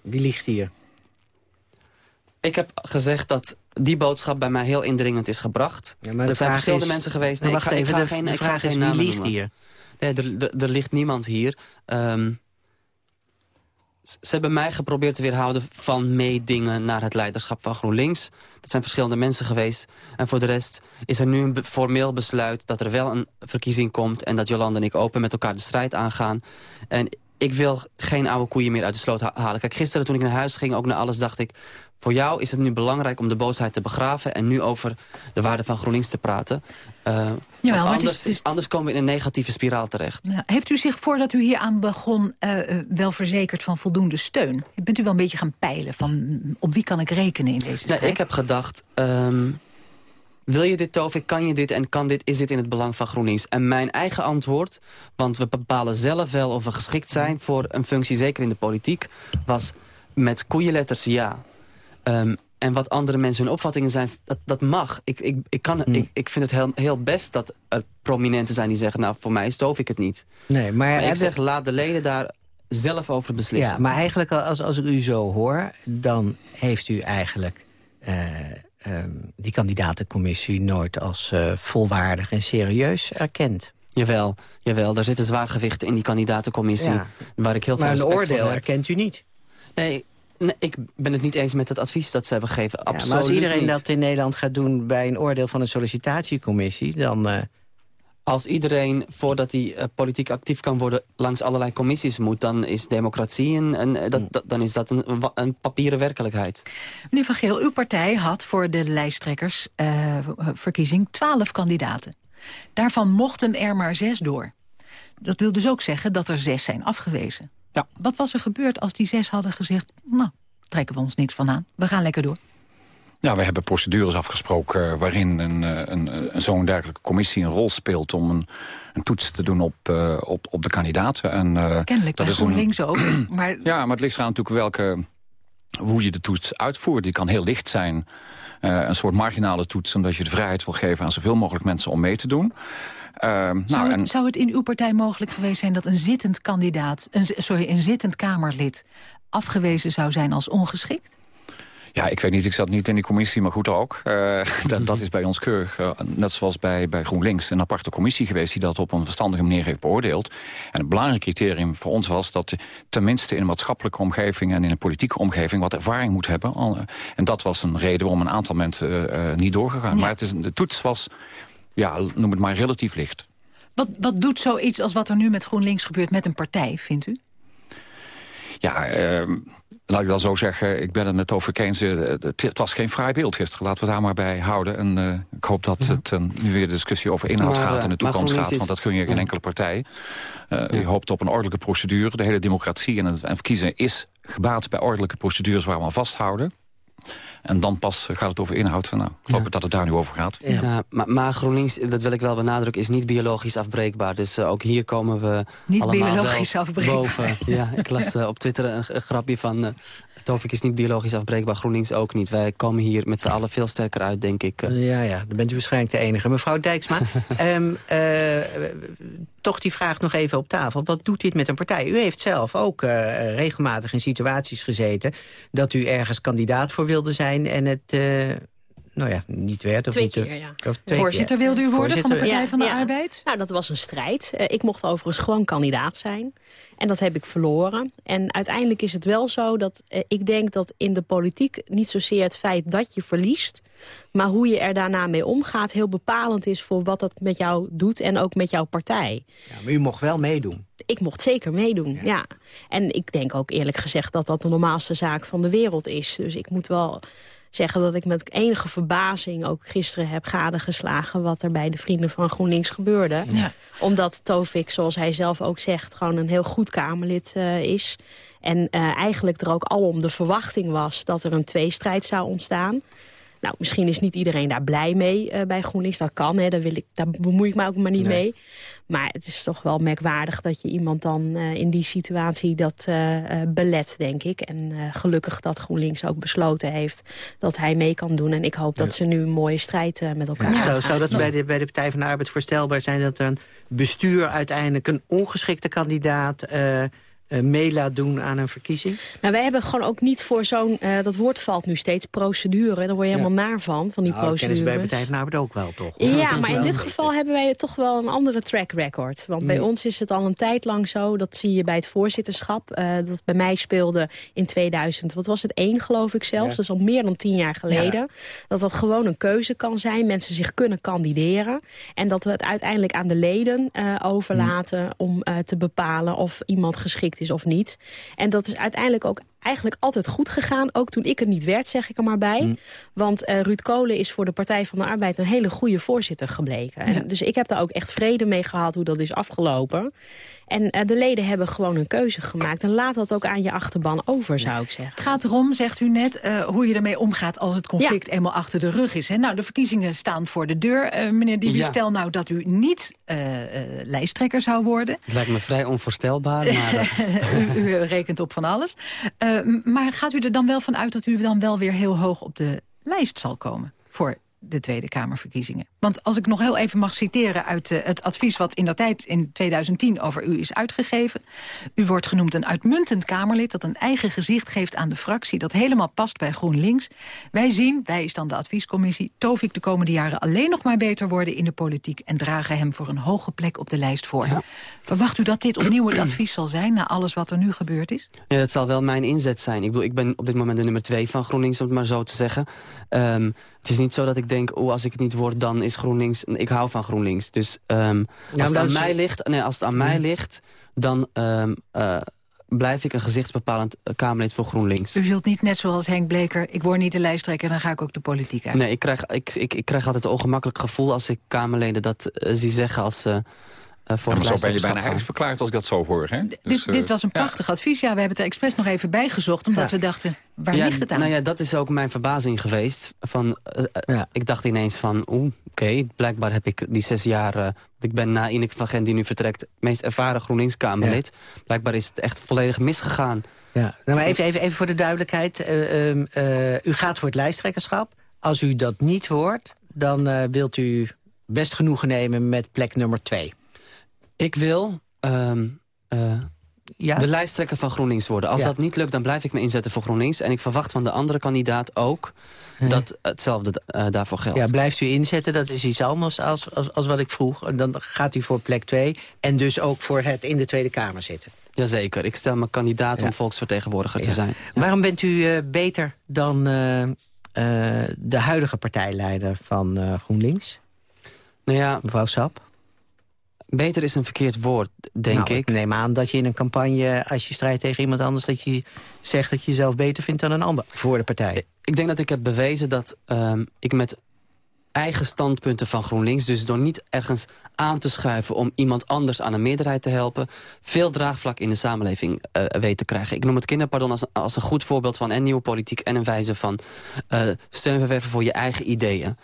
Wie ligt hier? Ik heb gezegd dat die boodschap bij mij heel indringend is gebracht. Ja, maar dat zijn verschillende is... mensen geweest. Nee, wacht ik ga, even, ik ga de, geen, de ik vraag ga is geen wie namen ligt hier? Nee, er, er, er ligt niemand hier. Um, ze hebben mij geprobeerd te weerhouden van meedingen naar het leiderschap van GroenLinks. Dat zijn verschillende mensen geweest. En voor de rest is er nu een formeel besluit dat er wel een verkiezing komt... en dat Jolande en ik open met elkaar de strijd aangaan. En ik wil geen oude koeien meer uit de sloot halen. Kijk, gisteren toen ik naar huis ging, ook naar alles, dacht ik... voor jou is het nu belangrijk om de boosheid te begraven... en nu over de waarde van GroenLinks te praten. Uh, Jawel, anders, het is, het is... anders komen we in een negatieve spiraal terecht. Ja, heeft u zich voordat u hier aan begon uh, uh, wel verzekerd van voldoende steun? Bent u wel een beetje gaan peilen van op wie kan ik rekenen in deze strijd? Nee, ik heb gedacht... Um, wil je dit, Tovik, kan je dit en kan dit, is dit in het belang van GroenLinks? En mijn eigen antwoord, want we bepalen zelf wel of we geschikt zijn... voor een functie, zeker in de politiek, was met koeienletters ja. Um, en wat andere mensen hun opvattingen zijn, dat, dat mag. Ik, ik, ik, kan, Hmm. ik, ik vind het heel, heel best dat er prominenten zijn die zeggen... nou, voor mij stoof ik het niet. Nee, maar, Maar ik zeg, laat de leden daar zelf over beslissen. Ja, maar eigenlijk als, als ik u zo hoor... dan heeft u eigenlijk eh, ehm, die kandidatencommissie nooit als eh, volwaardig en serieus erkend. Jawel, jawel, daar zit een zwaar gewicht in die kandidatencommissie... Ja. waar ik heel veel Maar een oordeel erkent u niet. Nee, nee, ik ben het niet eens met het advies dat ze hebben gegeven. Ja, Absoluut maar als iedereen niet. dat in Nederland gaat doen bij een oordeel van een sollicitatiecommissie... dan... eh, Als iedereen, voordat hij eh, politiek actief kan worden... langs allerlei commissies moet, dan is democratie een, een, eh, dat, dat- dan is dat een, een papieren werkelijkheid. Meneer Van Geel, uw partij had voor de lijsttrekkersverkiezing twaalf kandidaten. Daarvan mochten er maar zes door. Dat wil dus ook zeggen dat er zes zijn afgewezen. Ja. Wat was er gebeurd als die zes hadden gezegd... nou, trekken we ons niks van aan, we gaan lekker door? Ja, we hebben procedures afgesproken eh, waarin een, eh, een, een zo'n dergelijke commissie een rol speelt om een, een toets te doen op, eh, op, op de kandidaten. En, eh, Kennelijk bij is een- GroenLinks ook. Maar Ja, maar het ligt eraan natuurlijk welke, hoe je de toets uitvoert. Die kan heel licht zijn. Eh, een soort marginale toets, omdat je de vrijheid wil geven aan zoveel mogelijk mensen om mee te doen. Eh, zou, nou, het, en, zou het in uw partij mogelijk geweest zijn dat een zittend kandidaat... Een, sorry, een zittend Kamerlid afgewezen zou zijn als ongeschikt? Ja, ik weet niet, ik zat niet in die commissie, maar goed ook. Eh, dat, dat is bij ons keurig, eh, net zoals bij, bij GroenLinks... een aparte commissie geweest die dat op een verstandige manier heeft beoordeeld. En een belangrijk criterium voor ons was dat je tenminste in een maatschappelijke omgeving... en in een politieke omgeving wat ervaring moet hebben. Eh, En dat was een reden waarom een aantal mensen niet doorgegaan. Maar het is, de toets was, ja, noem het maar, relatief licht. Wat, wat doet zoiets als wat er nu met GroenLinks gebeurt met een partij, vindt u? Ja, ehm, laat ik dan zo zeggen, ik ben het met over Keynes. eh, Het, het was geen fraai beeld gisteren, laten we daar maar bij houden. En eh, ik hoop dat het eh, nu weer de discussie over inhoud Maar, gaat... eh, en de toekomst gaat, want dat gun je geen Ja. enkele partij. Eh, Je hoopt op een ordelijke procedure. De hele democratie en, het, en verkiezen is gebaat bij ordelijke procedures... waar we aan vasthouden. En dan pas gaat het over inhoud. Nou, ik hoop dat het daar nu over gaat. Ja. maar, maar GroenLinks, dat wil ik wel benadrukken, is niet biologisch afbreekbaar. Dus eh, ook hier komen we Niet allemaal biologisch wel afbreekbaar. boven. Ja, ik las eh, op Twitter een, een grapje van... eh Tovik is niet biologisch afbreekbaar, GroenLinks ook niet. Wij komen hier met z'n allen veel sterker uit, denk ik. Ja, ja, dan bent u waarschijnlijk de enige. Mevrouw Dijksma, ehm, eh, toch die vraag nog even op tafel. Wat doet dit met een partij? U heeft zelf ook eh, regelmatig in situaties gezeten... dat u ergens kandidaat voor wilde zijn en het... eh, nou ja, niet werd. Of Twee niet, eh, keer, ja. of twee Voorzitter keer. wilde u worden van de Partij Ja, van de ja. Arbeid? Nou, dat was een strijd. Eh, ik mocht overigens gewoon kandidaat zijn. En dat heb ik verloren. En uiteindelijk is het wel zo dat ik denk dat in de politiek... niet zozeer het feit dat je verliest... maar hoe je er daarna mee omgaat... heel bepalend is voor wat dat met jou doet en ook met jouw partij. Ja, maar u mocht wel meedoen. Ik mocht zeker meedoen, ja. En ik denk ook eerlijk gezegd dat dat de normaalste zaak van de wereld is. Dus ik moet wel zeggen dat ik met enige verbazing ook gisteren heb gadegeslagen... wat er bij de Vrienden van GroenLinks gebeurde. Ja. Omdat Tovik, zoals hij zelf ook zegt, gewoon een heel goed Kamerlid eh, is. En eh, eigenlijk er ook alom de verwachting was dat er een tweestrijd zou ontstaan. Nou, misschien is niet iedereen daar blij mee eh, bij GroenLinks. Dat kan, hè. Daar, wil ik, daar bemoei ik me ook maar niet Nee. mee. Maar het is toch wel merkwaardig dat je iemand dan eh, in die situatie dat eh, belet, denk ik. En gelukkig dat GroenLinks ook besloten heeft dat hij mee kan doen. En ik hoop dat ze nu een mooie strijd met elkaar Ja. Zou, zou dat bij de, bij de Partij van de Arbeid voorstelbaar zijn... dat er een bestuur uiteindelijk een ongeschikte kandidaat... mee laat doen aan een verkiezing? Nou, wij hebben gewoon ook niet voor zo'n... eh, dat woord valt nu steeds, procedure. Daar word je helemaal naar van, van die Nou, kennen ze procedure. bij de Partij van ook wel, toch? Ja, maar in dit geval hebben wij toch wel een andere track record. Want bij Mm. ons is het al een tijd lang zo, dat zie je bij het voorzitterschap... eh, dat bij mij speelde in 2000, wat was het, één geloof ik zelfs. Ja. Dat is al meer dan tien jaar geleden. Dat dat gewoon een keuze kan zijn, mensen zich kunnen kandideren. En dat we het uiteindelijk aan de leden overlaten om te bepalen... of iemand geschikt is of niet. En dat is uiteindelijk ook eigenlijk altijd goed gegaan. Ook toen ik het niet werd, zeg ik er maar bij. Want eh, Ruud Kolen is voor de Partij van de Arbeid... een hele goede voorzitter gebleken. En dus ik heb daar ook echt vrede mee gehad hoe dat is afgelopen. En eh, de leden hebben gewoon een keuze gemaakt. En laat dat ook aan je achterban over, zou ik zeggen. Het gaat erom, zegt u net, eh, hoe je ermee omgaat als het conflict eenmaal achter de rug is. Hè? Nou, de verkiezingen staan voor de deur. Eh, meneer Ja. stel nou dat u niet eh, eh, lijsttrekker zou worden. Het lijkt me vrij onvoorstelbaar, maar... u, u rekent op van alles. Maar gaat u er dan wel van uit dat u dan wel weer heel hoog op de lijst zal komen... voor de Tweede Kamerverkiezingen. Want als ik nog heel even mag citeren uit uh, het advies... wat in dat tijd in 2010 over u is uitgegeven. U wordt genoemd een uitmuntend Kamerlid... dat een eigen gezicht geeft aan de fractie... dat helemaal past bij GroenLinks. Wij zien, wij is dan de adviescommissie... Tovik de komende jaren alleen nog maar beter worden in de politiek... en dragen hem voor een hoge plek op de lijst voor. Verwacht u dat dit opnieuw het advies zal zijn... na alles wat er nu gebeurd is? Ja, het zal wel mijn inzet zijn. Ik bedoel, ik ben op dit moment de nummer twee van GroenLinks... om het maar zo te zeggen. Um, het is niet zo dat ik denk, oh, als ik het niet word, dan is GroenLinks... Ik hou van GroenLinks. Dus um, als, het aan mij ligt, nee, als het aan mij ligt, dan um, uh, blijf ik een gezichtsbepalend Kamerlid voor GroenLinks. U zult niet net zoals Henk Bleker, ik word niet de lijsttrekker... dan ga ik ook de politiek uit. Nee, ik krijg, ik, ik, ik krijg altijd een ongemakkelijk gevoel als ik Kamerleden dat uh, zie zeggen als... Uh, voor ja, maar zo ben je bijna eigenlijk verklaard als ik dat zo hoor. Hè? Dus, dit, dit, was een prachtig ja. advies. Ja, we hebben het er expres nog even bijgezocht. Omdat ja. we dachten, waar ligt het aan? Nou ja, dat is ook mijn verbazing geweest. Van, uh, Ik dacht ineens van, oeh, oké, okay, blijkbaar heb ik die zes jaar... Uh, ik ben na Ineke van Gent, die nu vertrekt... meest ervaren GroenLinks-Kamerlid. Blijkbaar is het echt volledig misgegaan. Ja. Nou, maar even, even, even voor de duidelijkheid. u gaat voor het lijsttrekkerschap. Als u dat niet wordt, dan wilt u best genoegen nemen met plek nummer twee. Ik wil um, uh, ja. de lijsttrekker van GroenLinks worden. Als ja. dat niet lukt, dan blijf ik me inzetten voor GroenLinks. En ik verwacht van de andere kandidaat ook dat hetzelfde uh, daarvoor geldt. Ja, blijft u inzetten, dat is iets anders als, als, als wat ik vroeg. Dan gaat u voor plek 2 en dus ook voor het in de Tweede Kamer zitten. Jazeker, ik stel me kandidaat ja. om volksvertegenwoordiger te zijn. Waarom bent u uh, beter dan de huidige partijleider van GroenLinks? Nou ja, Mevrouw Sap? Beter is een verkeerd woord, denk nou, ik. Neem aan dat je in een campagne, als je strijdt tegen iemand anders... dat je zegt dat je jezelf beter vindt dan een ander voor de partij. Ik denk dat ik heb bewezen dat um, ik met eigen standpunten van GroenLinks... dus door niet ergens aan te schuiven om iemand anders aan een meerderheid te helpen... veel draagvlak in de samenleving uh, weet te krijgen. Ik noem het kinderpardon als, als een goed voorbeeld van en nieuwe politiek... en een wijze van uh, steun verwerven voor je eigen ideeën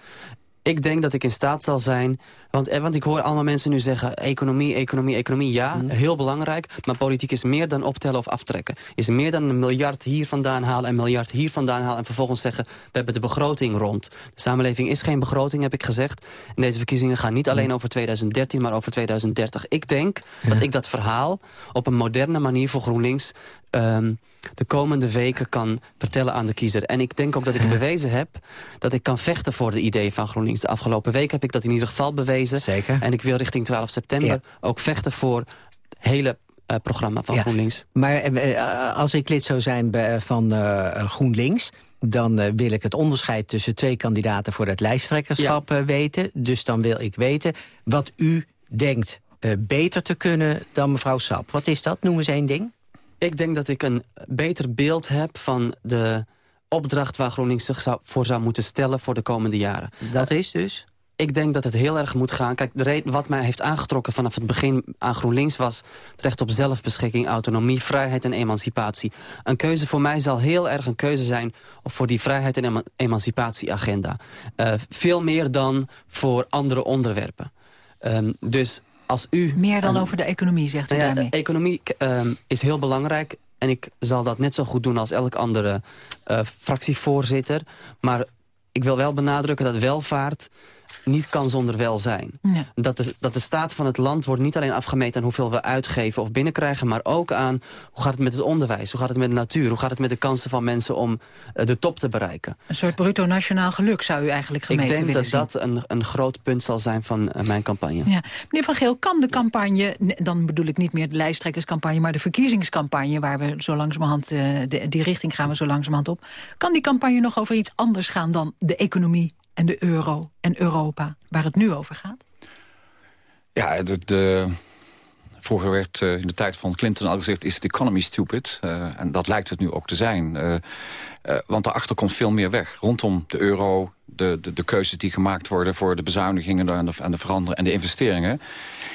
ik denk dat ik in staat zal zijn... Want, eh, want ik hoor allemaal mensen nu zeggen... economie, economie, economie. Ja, mm. heel belangrijk. Maar politiek is meer dan optellen of aftrekken. Is meer dan een miljard hier vandaan halen... en een miljard hier vandaan halen... en vervolgens zeggen, we hebben de begroting rond. De samenleving is geen begroting, heb ik gezegd. En deze verkiezingen gaan niet alleen over 2013... maar over 2030. Ik denk ja. dat ik dat verhaal op een moderne manier voor GroenLinks... Um, de komende weken kan vertellen aan de kiezer. En ik denk ook dat ik bewezen heb dat ik kan vechten voor de ideeën van GroenLinks. De afgelopen week heb ik dat in ieder geval bewezen. Zeker. En ik wil richting 12 september ja. ook vechten voor het hele uh, programma van ja. GroenLinks. Maar uh, als ik lid zou zijn bij, van uh, GroenLinks dan wil ik het onderscheid tussen twee kandidaten voor het lijsttrekkerschap ja. weten. Dus dan wil ik weten wat u denkt beter te kunnen dan mevrouw Sap. Wat is dat? Noem eens één ding. Ik denk dat ik een beter beeld heb van de opdracht waar GroenLinks zich zou, voor zou moeten stellen voor de komende jaren. Dat is dus? Ik denk dat het heel erg moet gaan. Kijk, de reden, wat mij heeft aangetrokken vanaf het begin aan GroenLinks was... het recht op zelfbeschikking, autonomie, vrijheid en emancipatie. Een keuze voor mij zal heel erg een keuze zijn... voor die vrijheid en eman emancipatieagenda. Uh, veel meer dan voor andere onderwerpen. Um, dus als u... Meer dan um, over de economie, zegt u ja, daarmee? De economie um, is heel belangrijk. En ik zal dat net zo goed doen als elk andere uh, fractievoorzitter. Maar ik wil wel benadrukken dat welvaart niet kan zonder welzijn. Ja. Dat, de, dat de staat van het land wordt niet alleen afgemeten aan hoeveel we uitgeven of binnenkrijgen, maar ook aan hoe gaat het met het onderwijs, hoe gaat het met de natuur, hoe gaat het met de kansen van mensen om uh, de top te bereiken. Een soort bruto nationaal geluk zou u eigenlijk gemeten willen Ik denk dat dat een, een groot punt zal zijn van uh, mijn campagne. Ja. Meneer Van Geel, kan de campagne, dan bedoel ik niet meer de lijsttrekkerscampagne, maar de verkiezingscampagne, waar we zo langzamerhand, uh, de, die richting gaan we zo langzamerhand op, kan die campagne nog over iets anders gaan dan de economie en de euro en Europa, waar het nu over gaat? Ja, de, de, vroeger werd uh, in de tijd van Clinton al gezegd... is de economy stupid? Uh, en dat lijkt het nu ook te zijn. Uh, want daarachter komt veel meer weg. Rondom de euro, de, de, de keuzes die gemaakt worden... voor de bezuinigingen en de, en de veranderen en de investeringen...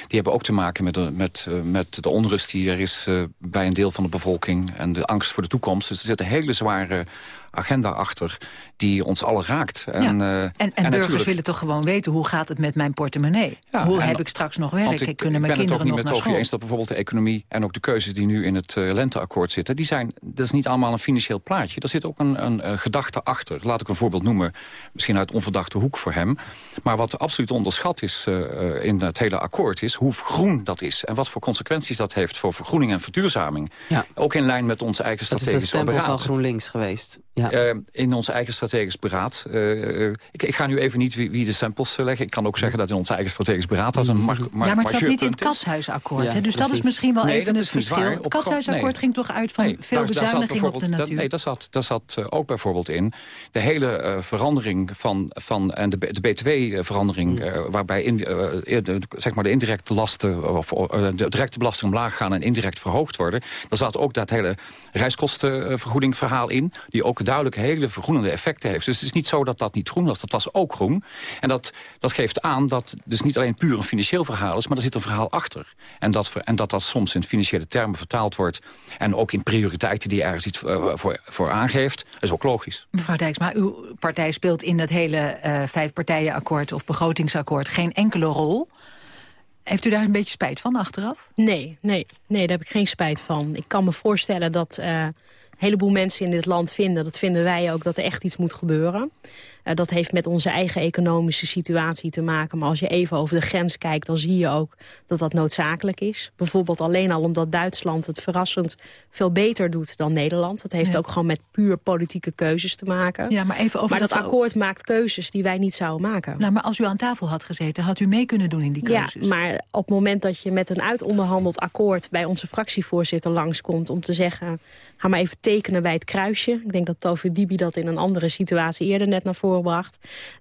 die hebben ook te maken met de, met, met de onrust die er is... bij een deel van de bevolking en de angst voor de toekomst. Dus er zitten hele zware agenda achter die ons allen raakt. Ja. En, eh, En, en, natuurlijk- burgers willen toch gewoon weten... hoe gaat het met mijn portemonnee? Ja, hoe heb ik straks nog werk? ik, Kunnen ik mijn ben het ook kinderen niet nog met naar over eens dat bijvoorbeeld de economie en ook de keuzes die nu in het eh, lenteakkoord zitten, die zijn, dat is niet allemaal een financieel plaatje. Er zit ook een, een, eh, gedachte achter. Laat ik een voorbeeld noemen, misschien uit onverdachte hoek voor hem. Maar wat absoluut onderschat is eh, eh, in het hele akkoord is hoe groen dat is. En wat voor consequenties dat heeft voor vergroening en verduurzaming. Ja. Ook in lijn met onze eigen Dat is de stempel beraad. van GroenLinks geweest. Ja. Eh, in onze eigen strategisch beraad. Eh, eh, ik, ik ga nu even niet wie, wie de stempels leggen. Ik kan ook zeggen dat in onze eigen strategisch beraad dat een mar ja, maar het zat niet in het. Ja, hè? Dus dat is misschien wel Nee, even dat het verschil. waar. Het nee. ging toch uit van Nee, veel daar- daar zat bezuiniging op de dat- natuur. nee, daar zat, daar zat ook bijvoorbeeld in de hele eh, verandering van, van en de, de btw-verandering... eh, waarbij in, de, zeg maar de indirecte lasten, of eh, de directe belasting omlaag gaan... en indirect verhoogd worden. Daar zat ook dat hele reiskostenvergoeding verhaal in... die ook duidelijk hele vergroenende effecten heeft. Dus het is niet zo dat dat niet groen was, dat was ook groen. En dat, dat geeft aan dat dus niet alleen puur een financieel verhaal is... maar er zit een verhaal achter. En dat, en dat dat soms in financiële termen vertaald wordt... en ook in prioriteiten die ergens iets eh, voor, voor aangeeft, is ook logisch. Mevrouw Dijksma, uw partij speelt in dat hele eh vijfpartijenakkoord of begrotingsakkoord geen enkele rol. Heeft u daar een beetje spijt van achteraf? Nee, nee, nee, daar heb ik geen spijt van. Ik kan me voorstellen dat eh, een heleboel mensen in dit land vinden... dat vinden wij ook, dat er echt iets moet gebeuren. Eh, dat heeft met onze eigen economische situatie te maken. Maar als je even over de grens kijkt, dan zie je ook dat dat noodzakelijk is. Bijvoorbeeld alleen al omdat Duitsland het verrassend veel beter doet dan Nederland. Dat heeft Ja. ook gewoon met puur politieke keuzes te maken. Ja, maar even over maar dat, dat- akkoord maakt keuzes die wij niet zouden maken. Nou, maar als u aan tafel had gezeten, had u mee kunnen doen in die keuzes. Ja, maar op het moment dat je met een uitonderhandeld akkoord... bij onze fractievoorzitter langskomt om te zeggen... ga maar even tekenen bij het kruisje. Ik denk dat Tovi Dibi dat in een andere situatie eerder net naar voren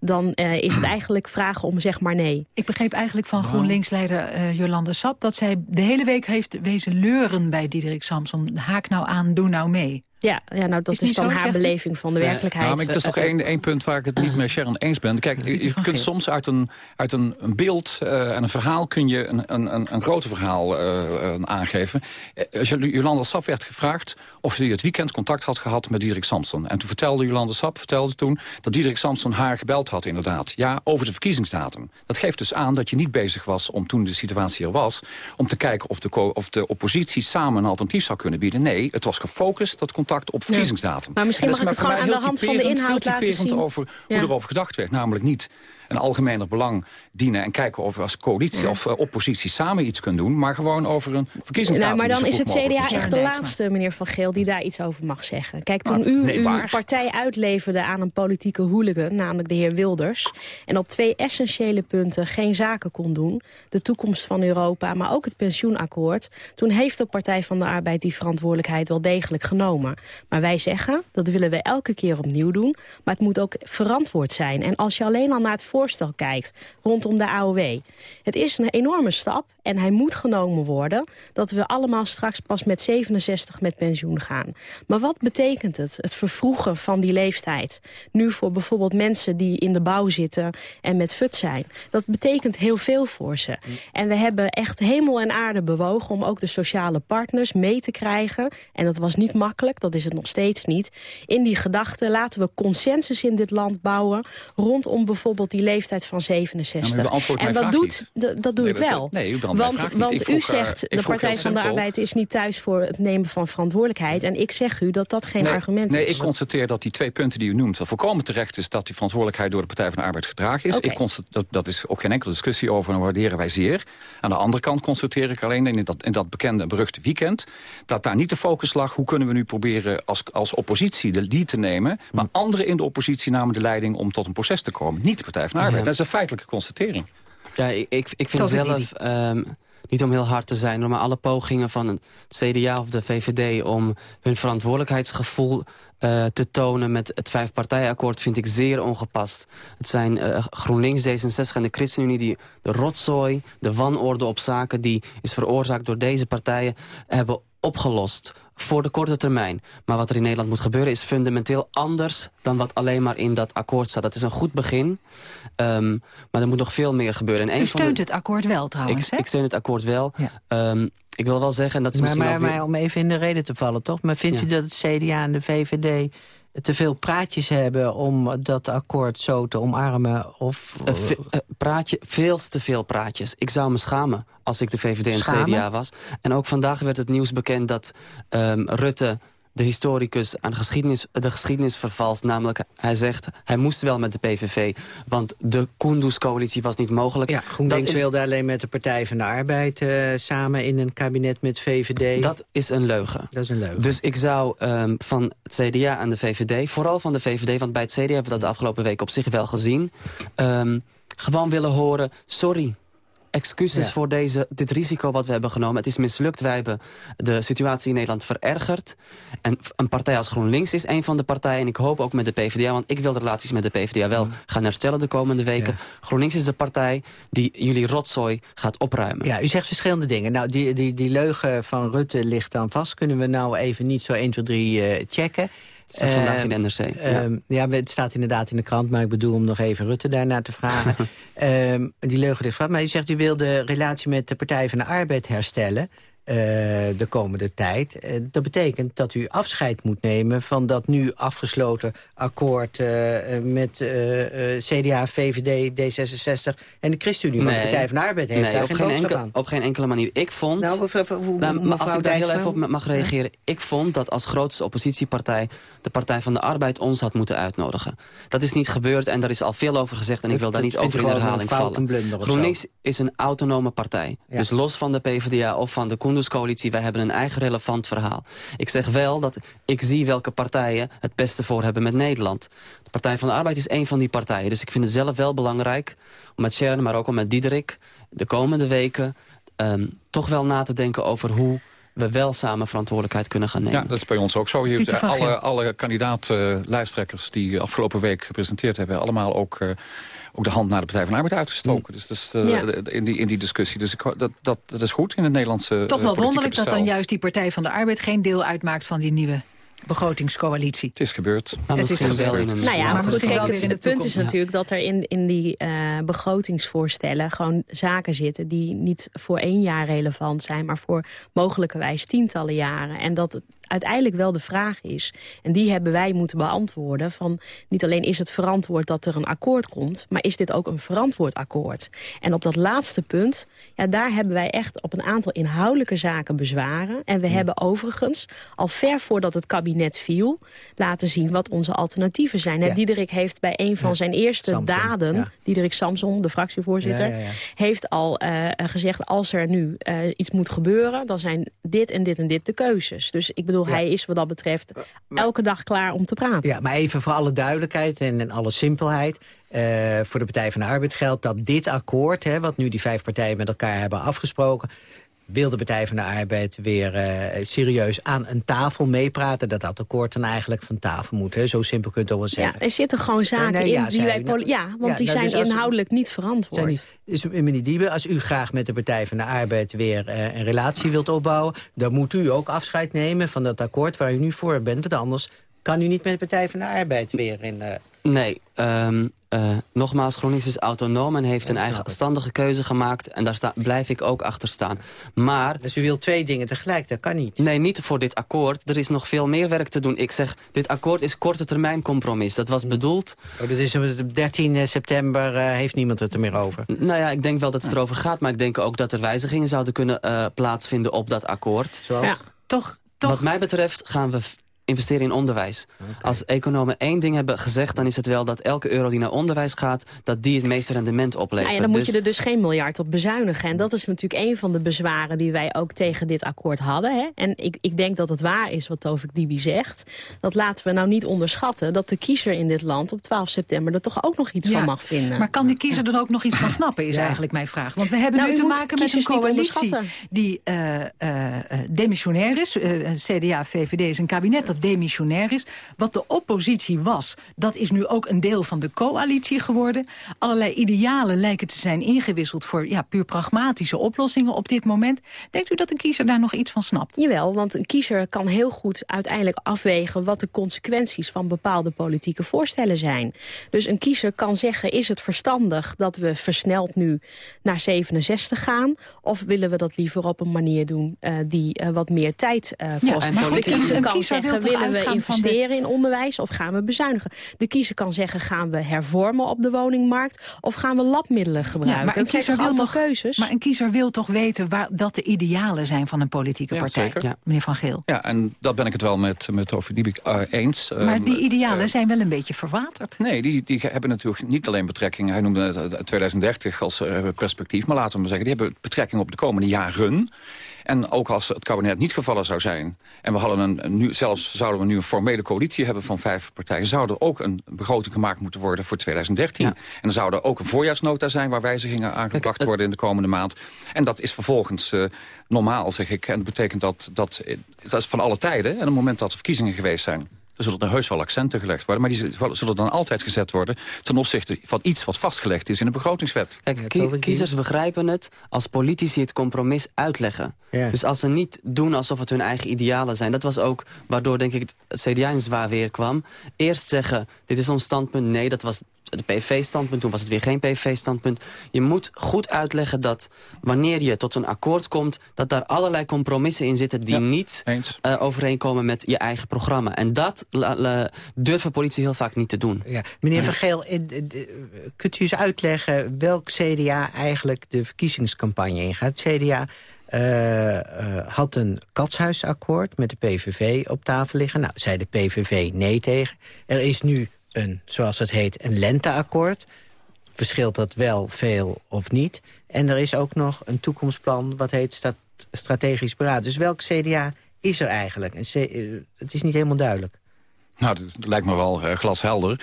Dan eh, is het eigenlijk vragen om zeg maar nee. Ik begreep eigenlijk van GroenLinks-leider eh, Jolande Sap... dat zij de hele week heeft wezen leuren bij Diederik Samson. Haak nou aan, doe nou mee. Ja, ja nou dat Is is, niet dan haar beleving van de werkelijkheid. Ja, maar ik- dat is toch één, één punt waar ik het niet met Sharon eens ben. Kijk, je, je kunt soms uit een, uit een, een beeld eh, en een verhaal... kun je een, een, een, een groter verhaal eh, eh, aangeven. Eh, Jolanda Sap werd gevraagd of ze het weekend contact had gehad met Diederik Samson. En toen vertelde Jolanda Sap vertelde toen dat Diederik Samson haar gebeld had inderdaad. Ja, over de verkiezingsdatum. Dat geeft dus aan dat je niet bezig was om toen de situatie er was... om te kijken of de, co- of de oppositie samen een alternatief zou kunnen bieden. Nee, het was gefocust, dat contact op verkiezingsdatum. Maar misschien mag is ik het gewoon aan de hand van de inhoud laten zien. over hoe Ja. erover gedacht werd. Namelijk niet een algemener belang dienen en kijken of we als coalitie Ja. of eh, oppositie samen iets kunnen doen, maar gewoon over een verkiezingsdatum. Nou, maar dan is het CDA echt de laatste, meneer Van Geel, die daar iets over mag zeggen. Kijk, toen Maar, u nee, uw partij uitleverde aan een politieke hooligan, namelijk de heer Wilders... en op twee essentiële punten geen zaken kon doen... de toekomst van Europa, maar ook het pensioenakkoord... toen heeft de Partij van de Arbeid die verantwoordelijkheid wel degelijk genomen. Maar wij zeggen, dat willen we elke keer opnieuw doen... maar het moet ook verantwoord zijn. En als je alleen al naar het voorstel kijkt rondom de AOW... het is een enorme stap en hij moet genomen worden... dat we allemaal straks pas met 67 met pensioen gaan. Maar wat betekent het, het vervroegen van die leeftijd? Nu voor bijvoorbeeld mensen die in de bouw zitten en met fut zijn. Dat betekent heel veel voor ze. En we hebben echt hemel en aarde bewogen... om ook de sociale partners mee te krijgen. En dat was niet makkelijk, dat is het nog steeds niet. In die gedachte laten we consensus in dit land bouwen... rondom bijvoorbeeld die leeftijd van 67. Ja, maar u beantwoordt en wat vraag doet, dat, dat doe Nee, ik wel. nee, u beantwoordt mijn want want u zegt, de Partij van de. Arbeid is niet thuis voor het nemen van verantwoordelijkheid. En ik zeg u dat dat geen nee, argument nee, is. ik constateer dat die twee punten die u noemt... dat volkomen terecht is dat die verantwoordelijkheid door de Partij van de Arbeid gedragen is. Oké. Ik dat, dat is ook geen enkele discussie over en waarderen wij zeer. Aan de andere kant constateer ik alleen in dat, in dat bekende en beruchte weekend... dat daar niet de focus lag, hoe kunnen we nu proberen als, als oppositie de lead te nemen... maar anderen in de oppositie namen de leiding om tot een proces te komen. Niet de Partij van de Arbeid. Dat is een feitelijke constatering. Ja, ik, ik, ik vind zelf, ehm, niet om heel hard te zijn... maar alle pogingen van het CDA of de VVD... om hun verantwoordelijkheidsgevoel eh, te tonen met het vijfpartijakkoord... vind ik zeer ongepast. Het zijn eh, GroenLinks, D66 en de ChristenUnie... die de rotzooi, de wanorde op zaken... die is veroorzaakt door deze partijen... hebben opgelost voor de korte termijn. Maar wat er in Nederland moet gebeuren is fundamenteel anders... dan wat alleen maar in dat akkoord staat. Dat is een goed begin, ehm, maar er moet nog veel meer gebeuren. En U een van de- steunt het akkoord wel trouwens, ik, hè? ik steun het akkoord wel. Ehm, ik wil wel zeggen, en dat is Maar, misschien maar, ook weer... maar om even in de reden te vallen, toch? Maar vindt Ja. u dat het CDA en de VVD te veel praatjes hebben om dat akkoord zo te omarmen? Of, uh, uh, praatje, veel te veel praatjes. Ik zou me schamen als ik de VVD en? CDA was. En ook vandaag werd het nieuws bekend dat um, Rutte de historicus aan geschiedenis, de geschiedenis vervalst. Namelijk, hij zegt, hij moest wel met de PVV. Want de Kunduz-coalitie was niet mogelijk. Ja, GroenLinks wilde alleen met de Partij van de Arbeid... Uh, samen in een kabinet met VVD. Dat is een leugen. Dat is een leugen. Dus ik zou um, van het CDA aan de VVD, vooral van de VVD... want bij het CDA hebben we dat de afgelopen week op zich wel gezien... Um, gewoon willen horen, sorry, excuses ja. voor deze, dit risico wat we hebben genomen. Het is mislukt. Wij hebben de situatie in Nederland verergerd. En een partij als GroenLinks is een van de partijen. En ik hoop ook met de PvdA, want ik wil de relaties met de PvdA wel gaan herstellen de komende weken. Ja. GroenLinks is de partij die jullie rotzooi gaat opruimen. Ja, u zegt verschillende dingen. Nou, die, die, die leugen van Rutte ligt dan vast. Kunnen we nou even niet zo 1, 2, 3 uh, checken? Staat vandaag in de NRC. Ja. Ja, het staat inderdaad in de krant, maar ik bedoel om nog even Rutte daarnaar te vragen. um, die leugen ligt vast. Maar u zegt, u wil de relatie met de Partij van de Arbeid herstellen. Uh, de komende tijd. Uh, dat betekent dat u afscheid moet nemen van dat nu afgesloten akkoord uh, met CDA, VVD, D66 en de ChristenUnie. Nee, Want de Partij van de Arbeid heeft nee, daar op geen geen, boodschap enkel, aan. op geen enkele manier. Ik vond, nou, mevrouw, hoe, nou, maar als ik daar heel even op mag reageren. Ik vond dat als grootste oppositiepartij de Partij van de Arbeid ons had moeten uitnodigen. Dat is niet gebeurd en daar is al veel over gezegd en ik wil daar niet over in herhaling vallen. GroenLinks is een autonome partij. Ja. Dus los van de PvdA of van de Kunduz-coalitie, wij hebben een eigen relevant verhaal. Ik zeg wel dat ik zie welke partijen het beste voor hebben met Nederland. De Partij van de Arbeid is één van die partijen. Dus ik vind het zelf wel belangrijk om met Sharon, maar ook om met Diederik... de komende weken um, toch wel na te denken over hoe we wel samen verantwoordelijkheid kunnen gaan nemen. Ja, dat is bij ons ook zo. Je alle, alle kandidaat-lijsttrekkers uh, die afgelopen week gepresenteerd hebben... allemaal ook... Uh, ook de hand naar de Partij van de Arbeid uitgestoken. Mm. Dus, dus uh, ja. in, die, in die discussie. Dus ik, dat, dat, dat is goed in het Nederlandse Toch wel wonderlijk bestel. dat dan juist die Partij van de Arbeid... geen deel uitmaakt van die nieuwe begrotingscoalitie. Het is gebeurd. Maar het is een... Nou ja, maar goed, kijk, het, punt is natuurlijk dat er in, in die uh, begrotingsvoorstellen... gewoon zaken zitten die niet voor één jaar relevant zijn... maar voor mogelijkerwijs tientallen jaren. En dat uiteindelijk wel de vraag is, en die hebben wij moeten beantwoorden... van niet alleen is het verantwoord dat er een akkoord komt... maar is dit ook een verantwoord akkoord? En op dat laatste punt, ja, daar hebben wij echt op een aantal inhoudelijke zaken bezwaren. En we ja. hebben overigens, al ver voordat het kabinet viel... laten zien wat onze alternatieven zijn. Ja. Diederik heeft bij een van zijn eerste Samson, daden... Diederik Samson, de fractievoorzitter... heeft al uh, gezegd, als er nu uh, iets moet gebeuren... dan zijn dit en dit en dit de keuzes. Dus ik bedoel, ja. hij is wat dat betreft elke dag klaar om te praten. Ja, maar even voor alle duidelijkheid en, en alle simpelheid. Uh, voor de Partij van de Arbeid geldt dat dit akkoord... Hè, wat nu die vijf partijen met elkaar hebben afgesproken... wil de Partij van de Arbeid weer uh, serieus aan een tafel meepraten... dat dat akkoord dan eigenlijk van tafel moet. Hè? Zo simpel kunt je het wel zeggen. Ja, er zitten gewoon zaken nee, nee, ja, in die wij... Nou, ja, want ja, die nou, zijn dus inhoudelijk niet verantwoord. Niet, dus meneer Diebe, als u graag met de Partij van de Arbeid... weer uh, een relatie wilt opbouwen... dan moet u ook afscheid nemen van dat akkoord waar u nu voor bent. Want anders kan u niet met de Partij van de Arbeid weer in... Uh, Nee, um, uh, nogmaals, GroenLinks is autonoom en heeft een eigenstandige keuze gemaakt. En daar sta, blijf ik ook achter staan. Maar, dus u wilt twee dingen tegelijk, dat kan niet? Nee, niet voor dit akkoord. Er is nog veel meer werk te doen. Ik zeg, dit akkoord is korte termijn compromis. Dat was bedoeld... Oh, dat is op 13 september uh, heeft niemand het er meer over? Nou ja, ik denk wel dat het erover gaat. Maar ik denk ook dat er wijzigingen zouden kunnen uh, plaatsvinden op dat akkoord. Zoals? Ja, toch, toch... Wat mij betreft gaan we investeren in onderwijs. Okay. Als economen één ding hebben gezegd... dan is het wel dat elke euro die naar onderwijs gaat... dat die het meeste rendement oplevert. Nou ja, dan dus... moet je er dus geen miljard op bezuinigen. En dat is natuurlijk een van de bezwaren... die wij ook tegen dit akkoord hadden. Hè? En ik, ik denk dat het waar is wat Tovik Dibi zegt. Dat laten we nou niet onderschatten... dat de kiezer in dit land op 12 september... er toch ook nog iets ja, van mag vinden. Maar kan die kiezer er ook nog iets van snappen... is ja. eigenlijk mijn vraag. Want we hebben nou, nu te maken met een coalitie... die uh, uh, demissionair is. Uh, CDA, VVD is een kabinet dat demissionair is. Wat de oppositie was, dat is nu ook een deel van de coalitie geworden. Allerlei idealen lijken te zijn ingewisseld voor ja, puur pragmatische oplossingen op dit moment. Denkt u dat een kiezer daar nog iets van snapt? Jawel, want een kiezer kan heel goed uiteindelijk afwegen wat de consequenties van bepaalde politieke voorstellen zijn. Dus een kiezer kan zeggen, is het verstandig dat we versneld nu naar 67 gaan? Of willen we dat liever op een manier doen uh, die uh, wat meer tijd uh, kost. Ja, maar de kiezer kan kiezer zeggen, willen we investeren in onderwijs of gaan we bezuinigen? De kiezer kan zeggen, gaan we hervormen op de woningmarkt of gaan we labmiddelen gebruiken? Ja, maar, een kiezer wil toch, keuzes. maar een kiezer wil toch weten waar, wat de idealen zijn van een politieke partij, ja, meneer Van Geel? Ja, en dat ben ik het wel met, met Over Diebik uh, eens. Maar die idealen zijn wel een beetje verwaterd. Nee, die, die hebben natuurlijk niet alleen betrekking... hij noemde het 2030 als perspectief, maar laten we maar zeggen... die hebben betrekking op de komende jaren... En ook als het kabinet niet gevallen zou zijn... en we hadden een, nu, zelfs zouden we nu een formele coalitie hebben van vijf partijen... zou er ook een begroting gemaakt moeten worden voor 2013. En dan zou er ook een voorjaarsnota zijn... waar wijzigingen aangebracht worden in de komende maand. En dat is vervolgens uh, normaal, zeg ik. En dat betekent dat, dat, dat is van alle tijden... en op het moment dat er verkiezingen geweest zijn... Er zullen er heus wel accenten gelegd worden. Maar die zullen dan altijd gezet worden ten opzichte van iets wat vastgelegd is in de begrotingswet. Kijk, kiezers begrijpen het als politici het compromis uitleggen. Ja. Dus als ze niet doen alsof het hun eigen idealen zijn. Dat was ook waardoor denk ik het CDA in zwaar weer kwam. Eerst zeggen, dit is ons standpunt. Nee, dat was het PV-standpunt, toen was het weer geen PV-standpunt. Je moet goed uitleggen dat wanneer je tot een akkoord komt... dat daar allerlei compromissen in zitten die niet uh, overeenkomen met je eigen programma. En dat durven politie heel vaak niet te doen. Ja. Meneer Van Geel, kunt u eens uitleggen welk CDA eigenlijk de verkiezingscampagne ingaat? Het CDA... Uh, uh, had een katshuisakkoord met de PVV op tafel liggen. Nou, zei de PVV nee tegen. Er is nu zoals het heet, een lenteakkoord. Verschilt dat wel veel of niet? En er is ook nog een toekomstplan wat heet strategisch beraad. Dus welk CDA is er eigenlijk? het is niet helemaal duidelijk. Nou, dat lijkt me wel uh, glashelder.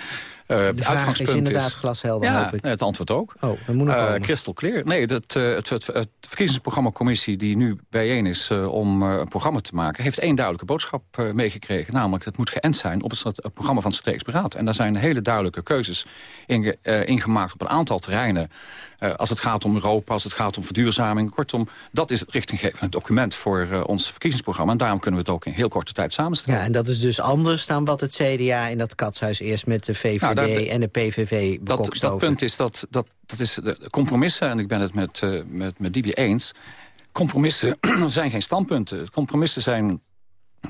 Uh, de vraag is inderdaad glashelder, ja, hoop ik. het antwoord ook. Oh, dat moet nog uh, crystal clear. Nee, het, het, het, het verkiezingsprogrammacommissie die nu bijeen is om een programma te maken... heeft één duidelijke boodschap meegekregen. Namelijk, het moet geënt zijn op het, programma van het strategisch beraad. En daar zijn hele duidelijke keuzes in, ingemaakt op een aantal terreinen. als het gaat om Europa, als het gaat om verduurzaming. Kortom, dat is het richtinggevend document voor ons verkiezingsprogramma. En daarom kunnen we het ook in heel korte tijd samenstellen. Ja, en dat is dus anders dan wat het CDA in dat katshuis eerst met de VVD... Nou, en de PVV dat, dat punt is dat, dat, dat is de compromissen, en ik ben het met, uh, met, met Dibi eens... compromissen zijn geen standpunten. Compromissen zijn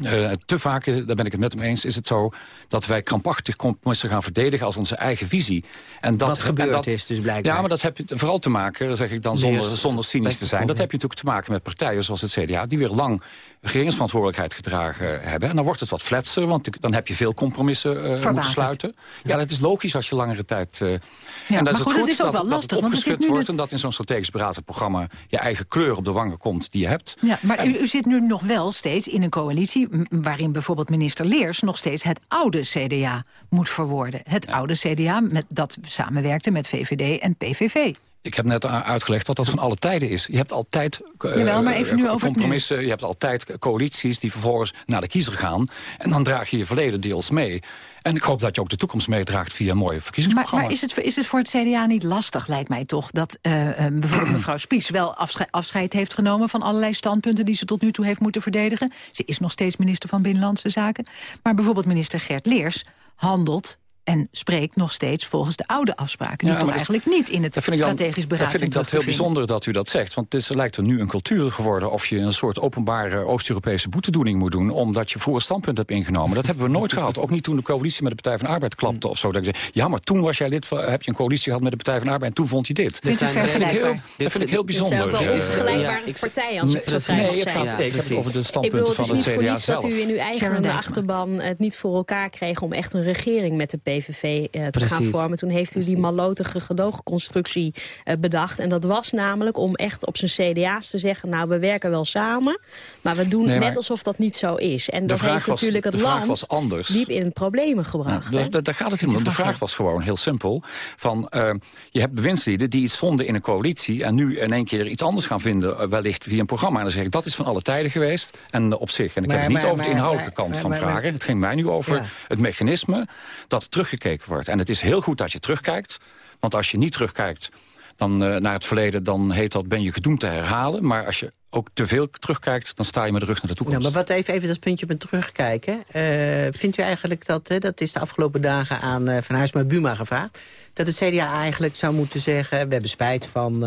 uh, te vaak, daar ben ik het met hem eens, is het zo dat wij krampachtig compromissen gaan verdedigen als onze eigen visie. En dat, Wat gebeurd dat, is dus blijkbaar. Ja, maar dat heb je vooral te maken, zeg ik dan zonder, zonder cynisch te zijn. Dat heb je natuurlijk te maken met partijen zoals het CDA, die weer lang regeringsverantwoordelijkheid gedragen hebben. En dan wordt het wat fletser, want dan heb je veel compromissen uh, moeten sluiten. Ja. dat is logisch als je langere tijd... Uh, ja, en dat is het goed, is ook dat, wel lastig. Dat het opgeschud wordt en dat in zo'n strategisch beraad programma... je eigen kleur op de wangen komt die je hebt. Ja, maar en, u, u, zit nu nog wel steeds in een coalitie... waarin bijvoorbeeld minister Leers nog steeds het oude CDA moet verwoorden. Het ja. oude CDA met, dat samenwerkte met VVD en PVV. Ik heb net uitgelegd dat dat van alle tijden is. Je hebt altijd uh, Jawel, maar even nu over compromissen, je hebt altijd coalities die vervolgens naar de kiezer gaan. En dan draag je je verleden deels mee. En ik hoop dat je ook de toekomst meedraagt via mooie verkiezingsprogramma. Maar, maar is, het, is het voor het CDA niet lastig, lijkt mij toch... dat uh, bijvoorbeeld mevrouw Spies wel afscheid, afscheid heeft genomen... van allerlei standpunten die ze tot nu toe heeft moeten verdedigen. Ze is nog steeds minister van Binnenlandse Zaken. Maar bijvoorbeeld minister Gert Leers handelt en spreekt nog steeds volgens de oude afspraken. Die toch eigenlijk niet in het strategisch beraad Dan vind ik dat heel bijzonder dat u dat zegt. Want het is, lijkt er nu een cultuur geworden... of je een soort openbare Oost-Europese boetedoening moet doen... omdat je voor een standpunt hebt ingenomen. Dat hebben we nooit gehad. Ook niet toen de coalitie met de Partij van de Arbeid klapte of zo. Dat ik zeg, ja, maar toen was jij lid van, heb je een coalitie gehad met de Partij van de Arbeid... en toen vond je dit. Dit dat vind ik heel, dat vind ik heel bijzonder. Het is gelijkbare partijen als het zo Nee, het gaat ja, over de standpunten van het CDA zelf. Het is niet voor niets dat u in uw eigen achterban het niet voor elkaar kreeg... om echt een regering met de PVV te gaan vormen. Toen heeft u die malotige gedoogconstructie uh, bedacht. En dat was namelijk om echt op zijn CDA's te zeggen... nou, we werken wel samen, maar we doen nee, net alsof dat niet zo is. En dat heeft was, natuurlijk het land was anders. diep in problemen gebracht. Ja, daar, daar gaat het helemaal. De vraag was gewoon heel simpel. Van, uh, je hebt bewindslieden die iets vonden in een coalitie... en nu in één keer iets anders gaan vinden, uh, wellicht via een programma. En dan zeg ik, dat is van alle tijden geweest. En op zich, en ik maar, heb het niet maar, over de inhoudelijke kant van vragen. Het ging mij nu over ja. het mechanisme dat teruggekeken wordt. En het is heel goed dat je terugkijkt. Want als je niet terugkijkt dan, uh, naar het verleden... dan heet dat ben je gedoemd te herhalen. Maar als je ook te veel terugkijkt, dan sta je met de rug naar de toekomst. Ja, maar wat even, even dat puntje met terugkijken. Uh, vindt u eigenlijk dat, hè, dat is de afgelopen dagen aan uh, Van Huisma Buma gevraagd... dat het CDA eigenlijk zou moeten zeggen... we hebben spijt van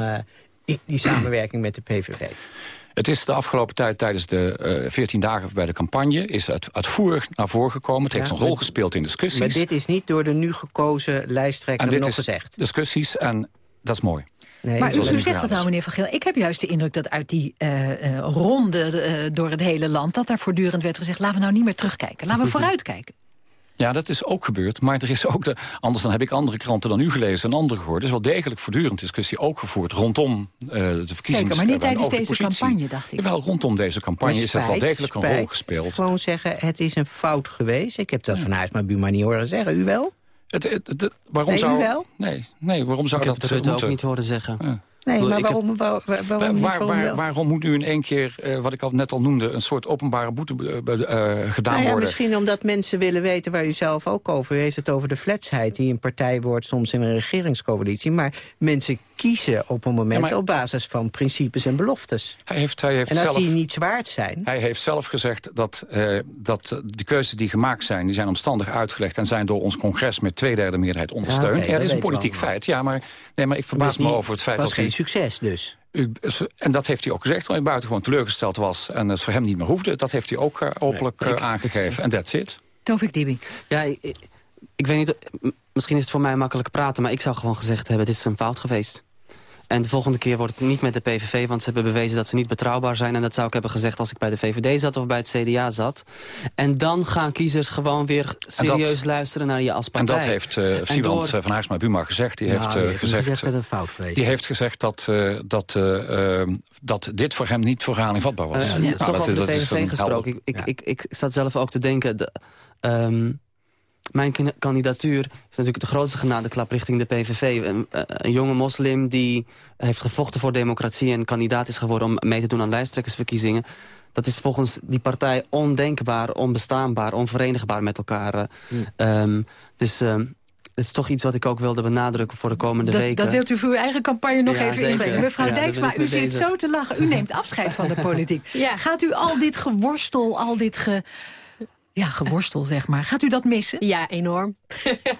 die samenwerking met de PVV? Het is de afgelopen tijd tijdens de uh, 14 dagen bij de campagne... is het uitvoerig naar voren gekomen. Het heeft een rol gespeeld in discussies. Maar dit is niet door de nu gekozen lijsttrekker nog gezegd. discussies en dat is mooi. Nee, maar u, u zegt het nou, meneer Van Geel. Ik heb juist de indruk dat uit die uh, uh, ronde uh, door het hele land... dat daar voortdurend werd gezegd, laten we nou niet meer terugkijken. Laten we vooruitkijken. Ja, dat is ook gebeurd. Maar er is ook de, anders dan heb ik andere kranten dan u gelezen en andere gehoord. Er is wel degelijk voortdurend discussie ook gevoerd rondom uh, de verkiezingen. Zeker, maar niet tijdens deze campagne, dacht ik. Wel, rondom deze campagne spijt, is er wel degelijk een rol gespeeld. Gewoon zeggen, het is een fout geweest. Ik heb dat ja. van huis mijn buurman niet horen zeggen. U wel? Het, het, het, waarom nee, zou, u wel? Nee, nee waarom zou ik dat heb het Rutte ook niet horen zeggen. Ja. Nee, maar waarom, heb... waar, waarom, waar, niet, waar, waarom, moet nu in één keer, uh, wat ik al net al noemde... een soort openbare boete uh, gedaan nou ja, worden? Misschien omdat mensen willen weten waar u zelf ook over... U heeft het over de fletsheid die een partij wordt soms in een regeringscoalitie. Maar mensen kiezen op een moment ja, maar... op basis van principes en beloftes. Hij heeft, hij heeft en als zelf, die niet waard zijn... Hij heeft zelf gezegd dat, dat de keuzes die gemaakt zijn... die zijn omstandig uitgelegd en zijn door ons congres... met tweederde meerderheid ondersteund. Ja, is een politiek feit. Ja, maar, nee, maar ik verbaas me over het feit dat dat geen succes dus. U, en dat heeft hij ook gezegd, toen hij buitengewoon teleurgesteld was... en het voor hem niet meer hoefde. Dat heeft hij ook uh, openlijk nee, uh, aangegeven. En that's it. Tovik Dibi. Ja, ik, ik, weet niet... Misschien is het voor mij makkelijk praten... maar ik zou gewoon gezegd hebben, dit is een fout geweest. En de volgende keer wordt het niet met de PVV... want ze hebben bewezen dat ze niet betrouwbaar zijn. En dat zou ik hebben gezegd als ik bij de VVD zat of bij het CDA zat. En dan gaan kiezers gewoon weer serieus dat, luisteren naar je als partij. En dat heeft uh, Siewand door... van Haarsma Buma gezegd. Die nou, heeft, uh, uh, gezegd, gezegd dat een fout geweest die heeft gezegd dat, uh, dat, uh, dat dit voor hem niet voor herhaling vatbaar was. Uh, ja, nou, toch dat, over de PVV gesproken. Ik, ik, ja. ik, ik, ik zat zelf ook te denken... De, um, mijn kandidatuur is natuurlijk de grootste genadeklap richting de PVV. Een, een, jonge moslim die heeft gevochten voor democratie... en kandidaat is geworden om mee te doen aan lijsttrekkersverkiezingen. Dat is volgens die partij ondenkbaar, onbestaanbaar, onverenigbaar met elkaar. Hmm. Um, dus... Um, het is toch iets wat ik ook wilde benadrukken voor de komende dat, weken. Dat wilt u voor uw eigen campagne nog ja, even zeker. inbrengen. Mevrouw ja, Dijksma, u zit zo te lachen. U neemt afscheid van de politiek. ja. Gaat u al dit geworstel, al dit ge ja, geworstel, zeg maar. Gaat u dat missen? Ja, enorm.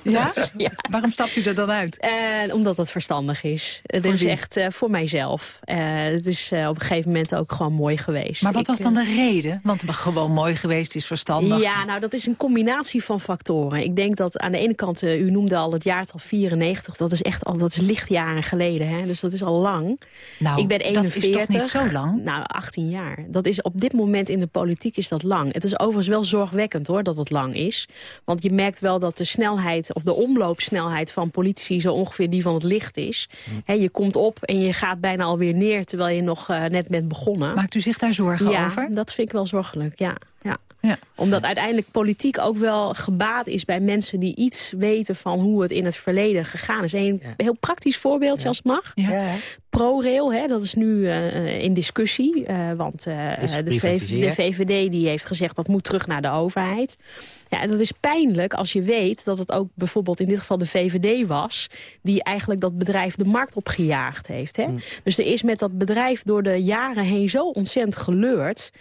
Ja? ja. Waarom stapt u er dan uit? Uh, omdat het verstandig is. Het is echt uh, voor mijzelf. Uh, het is op een gegeven moment ook gewoon mooi geweest. Maar wat ik, was dan de reden? Want gewoon mooi geweest is verstandig. Ja, nou dat is een combinatie van factoren. Ik denk dat aan de ene kant, u noemde al het jaartal 94. Dat is echt al, dat is lichtjaren geleden. Hè? Dus dat is al lang. Nou, ik ben 41. dat is toch niet zo lang? Nou, 18 jaar. Dat is op dit moment in de politiek is dat lang. Het is overigens wel zorgwekkend hoor, dat het lang is. Want je merkt wel dat de snelheid of de omloopsnelheid van politici zo ongeveer die van het licht is. Mm. He, je komt op en je gaat bijna alweer neer terwijl je nog uh, net bent begonnen. Maakt u zich daar zorgen ja, over? dat vind ik wel zorgelijk, ja. ja. Ja. Omdat uiteindelijk politiek ook wel gebaat is bij mensen die iets weten van hoe het in het verleden gegaan is. Een ja. heel praktisch voorbeeldje ja. als het mag. ProRail, hè, dat is nu uh, in discussie. Uh, want uh, de, VVD, de VVD die heeft gezegd dat moet terug naar de overheid. Ja, en dat is pijnlijk als je weet dat het ook bijvoorbeeld in dit geval de VVD was... die eigenlijk dat bedrijf de markt opgejaagd heeft. Hè? Mm. Dus er is met dat bedrijf door de jaren heen zo ontzettend geleurd.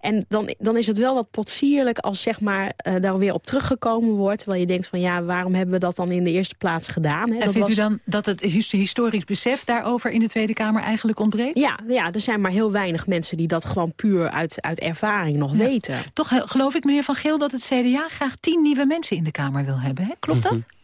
En dan, dan is het wel wat potsierlijk als zeg maar, uh, daar weer op teruggekomen wordt... terwijl je denkt van ja, waarom hebben we dat dan in de eerste plaats gedaan? Hè? En dat vindt was... u dan dat het historisch besef daarover in de Tweede Kamer eigenlijk ontbreekt? Ja, ja, er zijn maar heel weinig mensen die dat gewoon puur uit, uit ervaring nog ja. weten. Toch geloof ik, meneer Van Geel, dat het CDA graag tien nieuwe mensen in de Kamer wil hebben. Hè? Klopt dat? Mm -hmm.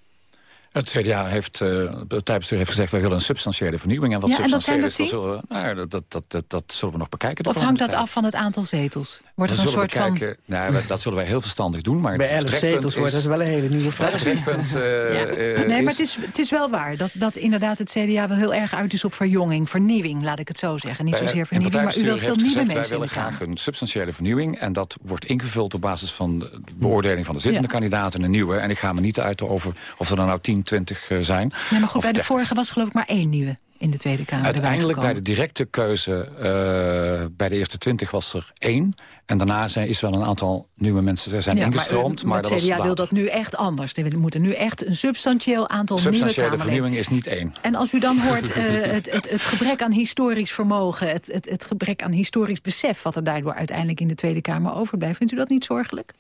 Het CDA heeft, uh, het partijbestuur heeft gezegd... wij willen een substantiële vernieuwing. En wat ja, substantieel en is, dat zullen, we, nou, dat, dat, dat, dat, dat zullen we nog bekijken. Of hangt dat tijd. af van het aantal zetels? Wordt er een soort bekijken, van... Nou, dat zullen wij heel verstandig doen. Maar Bij elf zetels wordt dat wel een hele nieuwe vraag. Het uh, ja. uh, Nee, maar het is, het is wel waar dat, dat inderdaad het CDA wel heel erg uit is op verjonging. Vernieuwing, laat ik het zo zeggen. Niet zozeer vernieuwing, maar u wil veel nieuwe gezegd, mensen Wij willen graag een substantiële vernieuwing. En dat wordt ingevuld op basis van de beoordeling van de zittende kandidaten en een nieuwe. En ik ga me niet uit over of er dan nou 10, 20 zijn. Nee, maar goed, bij de 30. vorige was geloof ik maar één nieuwe in de Tweede Kamer. Uiteindelijk bij de directe keuze uh, bij de eerste twintig was er één. En daarna zijn, is wel een aantal nieuwe mensen er zijn Ja, ingestroomd. Maar, Maar, het dat was CDA wil dat nu echt anders. Er moeten nu echt een substantieel aantal nieuwe Substantiële Kamerleden. vernieuwing is niet één. En als u dan hoort eh, het, het, het gebrek aan historisch vermogen... Het, het, het gebrek aan historisch besef... wat er daardoor uiteindelijk in de Tweede Kamer overblijft... vindt u dat niet zorgelijk?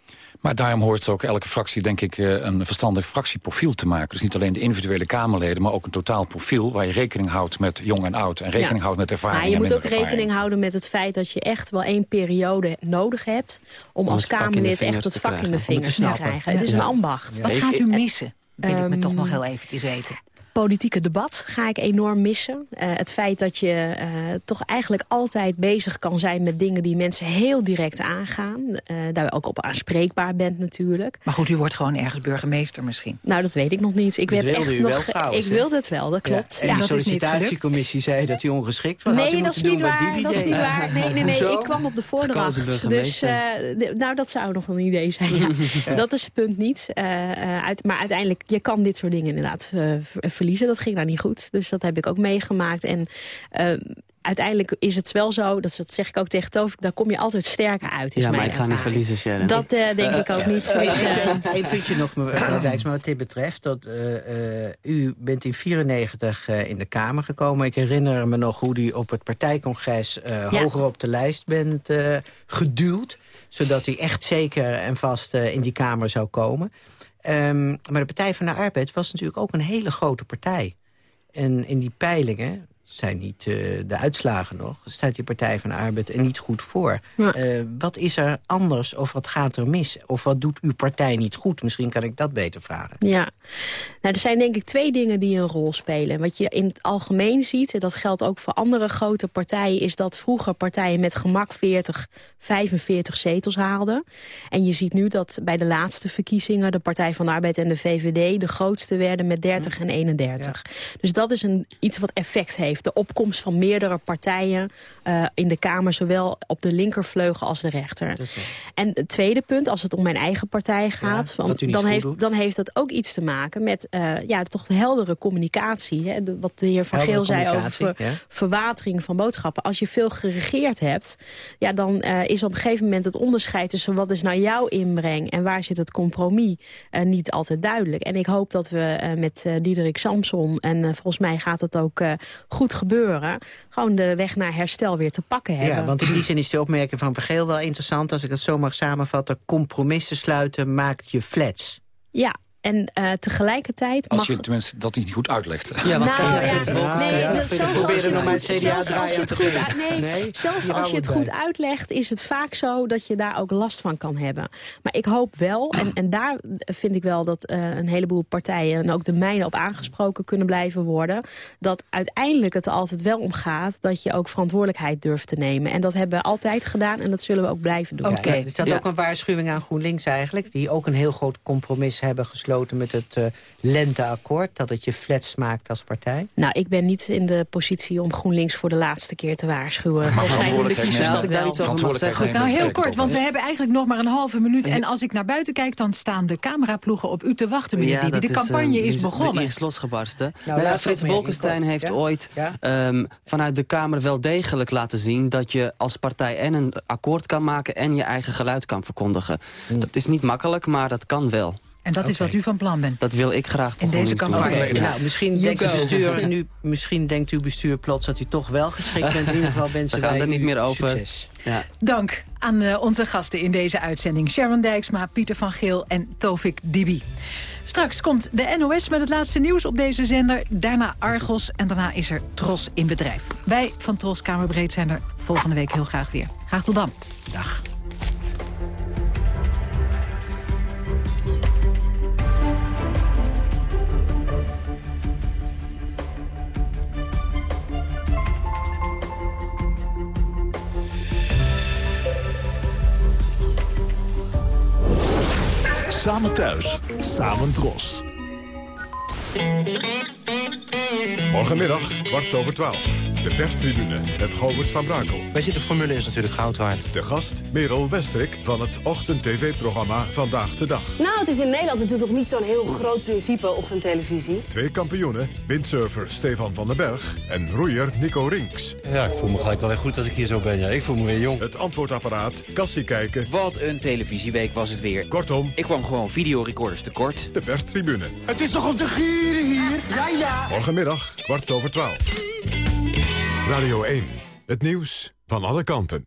Maar daarom hoort ook elke fractie, denk ik, eh, een verstandig fractieprofiel te maken. Dus niet alleen de individuele Kamerleden, maar ook een totaal profiel... waar je rekening houdt met jong en oud en rekening Ja. houdt met ervaring Maar je en moet ook ervaring. rekening houden met het feit dat je echt wel één periode nodig hebt... om als het vak in de Kamerlid vingers echt het te vak in de krijgen. Om het te vingers te krijgen. Het is Ja. een ambacht. Wat gaat u missen? Wil ik me toch nog heel eventjes weten. Politieke debat ga ik enorm missen. Eh, het feit dat je eh, toch eigenlijk altijd bezig kan zijn met dingen die mensen heel direct aangaan. Eh, daar je ook op aanspreekbaar bent natuurlijk. Maar goed, u wordt gewoon ergens burgemeester misschien. Nou, dat weet ik nog niet. Ik Dat wilde echt u nog. wel trouwens, ik wilde het wel, dat klopt. En Ja. de Dat is niet sollicitatiecommissie zei dat hij ongeschikt was. Had u Nee, dat is niet waar. die Dat is niet waar. Nee, nee, nee. Ik kwam op de voordracht. Dus, eh, nou, dat zou nog een idee zijn. Ja. Ja. Dat is het punt niet. Eh, eh, uit, maar uiteindelijk, je kan dit soort dingen inderdaad eh, ver- verliezen. Dat ging nou niet goed. Dus dat heb ik ook meegemaakt. En eh, uiteindelijk is het wel zo, dat, dat zeg ik ook tegen Tovik, daar kom je altijd sterker uit. Is Ja, maar mijn ik ga niet verliezen, Sharon. Dat eh, denk ik ook niet. Dus, eh, Eén puntje nog, mevrouw Dijksma, wat dit betreft. Dat, eh, eh, u bent in 94 eh, in de Kamer gekomen. Ik herinner me nog hoe u op het partijcongres eh, Ja. hoger op de lijst bent eh, geduwd. Zodat u echt zeker en vast eh, in die Kamer zou komen. Ehm, maar de Partij van de Arbeid was natuurlijk ook een hele grote partij. En in die peilingen, zijn niet eh, de uitslagen nog... staat die Partij van de Arbeid er niet goed voor. Eh, wat is er anders of wat gaat er mis? Of wat doet uw partij niet goed? Misschien kan ik dat beter vragen. Ja, nou, er zijn denk ik twee dingen die een rol spelen. Wat je in het algemeen ziet, en dat geldt ook voor andere grote partijen... is dat vroeger partijen met gemak 40, 45 zetels haalden. En je ziet nu dat bij de laatste verkiezingen... de Partij van de Arbeid en de VVD de grootste werden met 30 en 31. Dus dat is een, iets wat effect heeft. De opkomst van meerdere partijen eh, in de Kamer... zowel op de linkervleugel als de rechter. En het tweede punt, als het om mijn eigen partij gaat... van, dan, goed heeft, doet. dan heeft dat ook iets te maken met eh, ja, toch de heldere communicatie. Hè? De- wat de heer Van Heldere Geel zei over communicatie, ver- ja. verwatering van boodschappen. Als je veel geregeerd hebt, ja, dan eh, is op een gegeven moment het onderscheid tussen wat is nou jouw inbreng en waar zit het compromis niet altijd duidelijk. En ik hoop dat we met Diederik Samson, en volgens mij gaat het ook eh, goed gebeuren, gewoon de weg naar herstel weer te pakken hebben. Ja, want in die zin is de opmerking van Vergeel wel interessant. Als ik het zo mag samenvatten. Compromissen sluiten maakt je flats. Ja, en eh, tegelijkertijd Als mag... je tenminste dat niet goed uitlegt. Ja, wat Nou, kan je ja, Bolkestein? nee, Ja, dat- zelfs als het het CDA zelfs als je draaien het te goed uit- nee, Nee, zelfs als je het goed uitlegt, is het vaak zo dat je daar ook last van kan hebben. Maar ik hoop wel, en, en daar vind ik wel dat eh, een heleboel partijen, en ook de mijne op aangesproken kunnen blijven worden, dat uiteindelijk het er altijd wel om gaat dat je ook verantwoordelijkheid durft te nemen. En dat hebben we altijd gedaan en dat zullen we ook blijven doen. Ja, er staat ook een waarschuwing aan GroenLinks eigenlijk... die ook een heel groot compromis hebben gesloten met het eh, lenteakkoord... dat het je flats maakt als partij. Nou, ik ben niet in de positie om GroenLinks voor de laatste keer te waarschuwen. Volgens mij doen de kiezers dat wel. Goed, nou heel kort, want we hebben eigenlijk nog maar een halve minuut. En als ik naar buiten kijk, dan staan de cameraploegen op u te wachten, meneer. De campagne eh, is begonnen. Die is losgebarsten. Nou, Nou Frits Bolkestein heeft Ja? ooit ehm, vanuit de Kamer wel degelijk laten zien... dat je als partij en een akkoord kan maken en je eigen geluid kan verkondigen. Hmm. Dat is niet makkelijk, maar dat kan wel. En dat is wat u van plan bent. Dat wil ik graag voor In deze campagne. Ja. Nou, misschien You denkt, bestuur, nu, misschien denkt uw bestuur plots dat u toch wel geschikt bent. In ieder geval wensen We gaan wij er niet meer over. Succes. Ja. Dank aan eh, onze gasten in deze uitzending. Sharon Dijksma, Pieter van Geel en Tovik Dibi. Straks komt de NOS met het laatste nieuws op deze zender. Daarna Argos en daarna is er Tros in bedrijf. Wij van Tros Kamerbreed zijn er volgende week heel graag weer. Graag tot dan. Dag. Samen thuis, samen dros. Morgenmiddag, kwart over twaalf. De perstribune met Govert van Brakel. Wij zitten Formule is natuurlijk goud waard. De gast Merel Westrik van het ochtend-tv-programma Vandaag de Dag. Nou, het is in Nederland natuurlijk nog niet zo'n heel groot principe, ochtendtelevisie. Twee kampioenen, windsurfer Stefan van den Berg en roeier Nico Rinks. Ja, ik voel me gelijk wel weer goed als ik hier zo ben. Ja, ik voel me weer jong. Het antwoordapparaat, kassie kijken. Wat een televisieweek was het weer. Kortom, ik kwam gewoon videorecorders tekort. De perstribune. Het is toch om te gieren hier? Ja, ja. Morgenmiddag, kwart over twaalf. Radio 1. Het nieuws van alle kanten.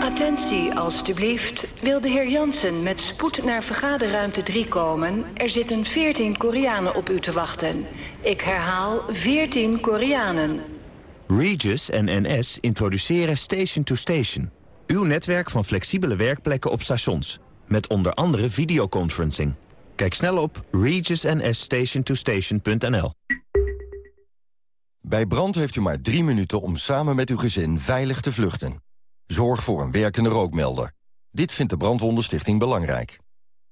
Attentie, alstublieft. Wil de heer Jansen met spoed naar vergaderruimte 3 komen? Er zitten 14 Koreanen op u te wachten. Ik herhaal 14 Koreanen. Regis en NS introduceren Station to Station. Uw netwerk van flexibele werkplekken op stations. Met onder andere videoconferencing. Kijk snel op regisnsstationtostation.nl. Bij brand heeft u maar drie minuten om samen met uw gezin veilig te vluchten. Zorg voor een werkende rookmelder. Dit vindt de Brandwondenstichting belangrijk.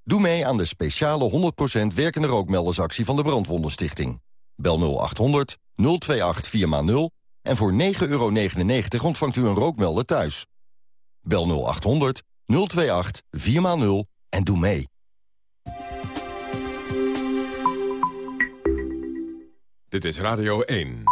Doe mee aan de speciale 100% werkende rookmeldersactie van de Brandwondenstichting. Bel 0800 028 4x0 en voor 9,99 euro ontvangt u een rookmelder thuis. Bel 0800 028 4x0 en doe mee. Dit is Radio 1.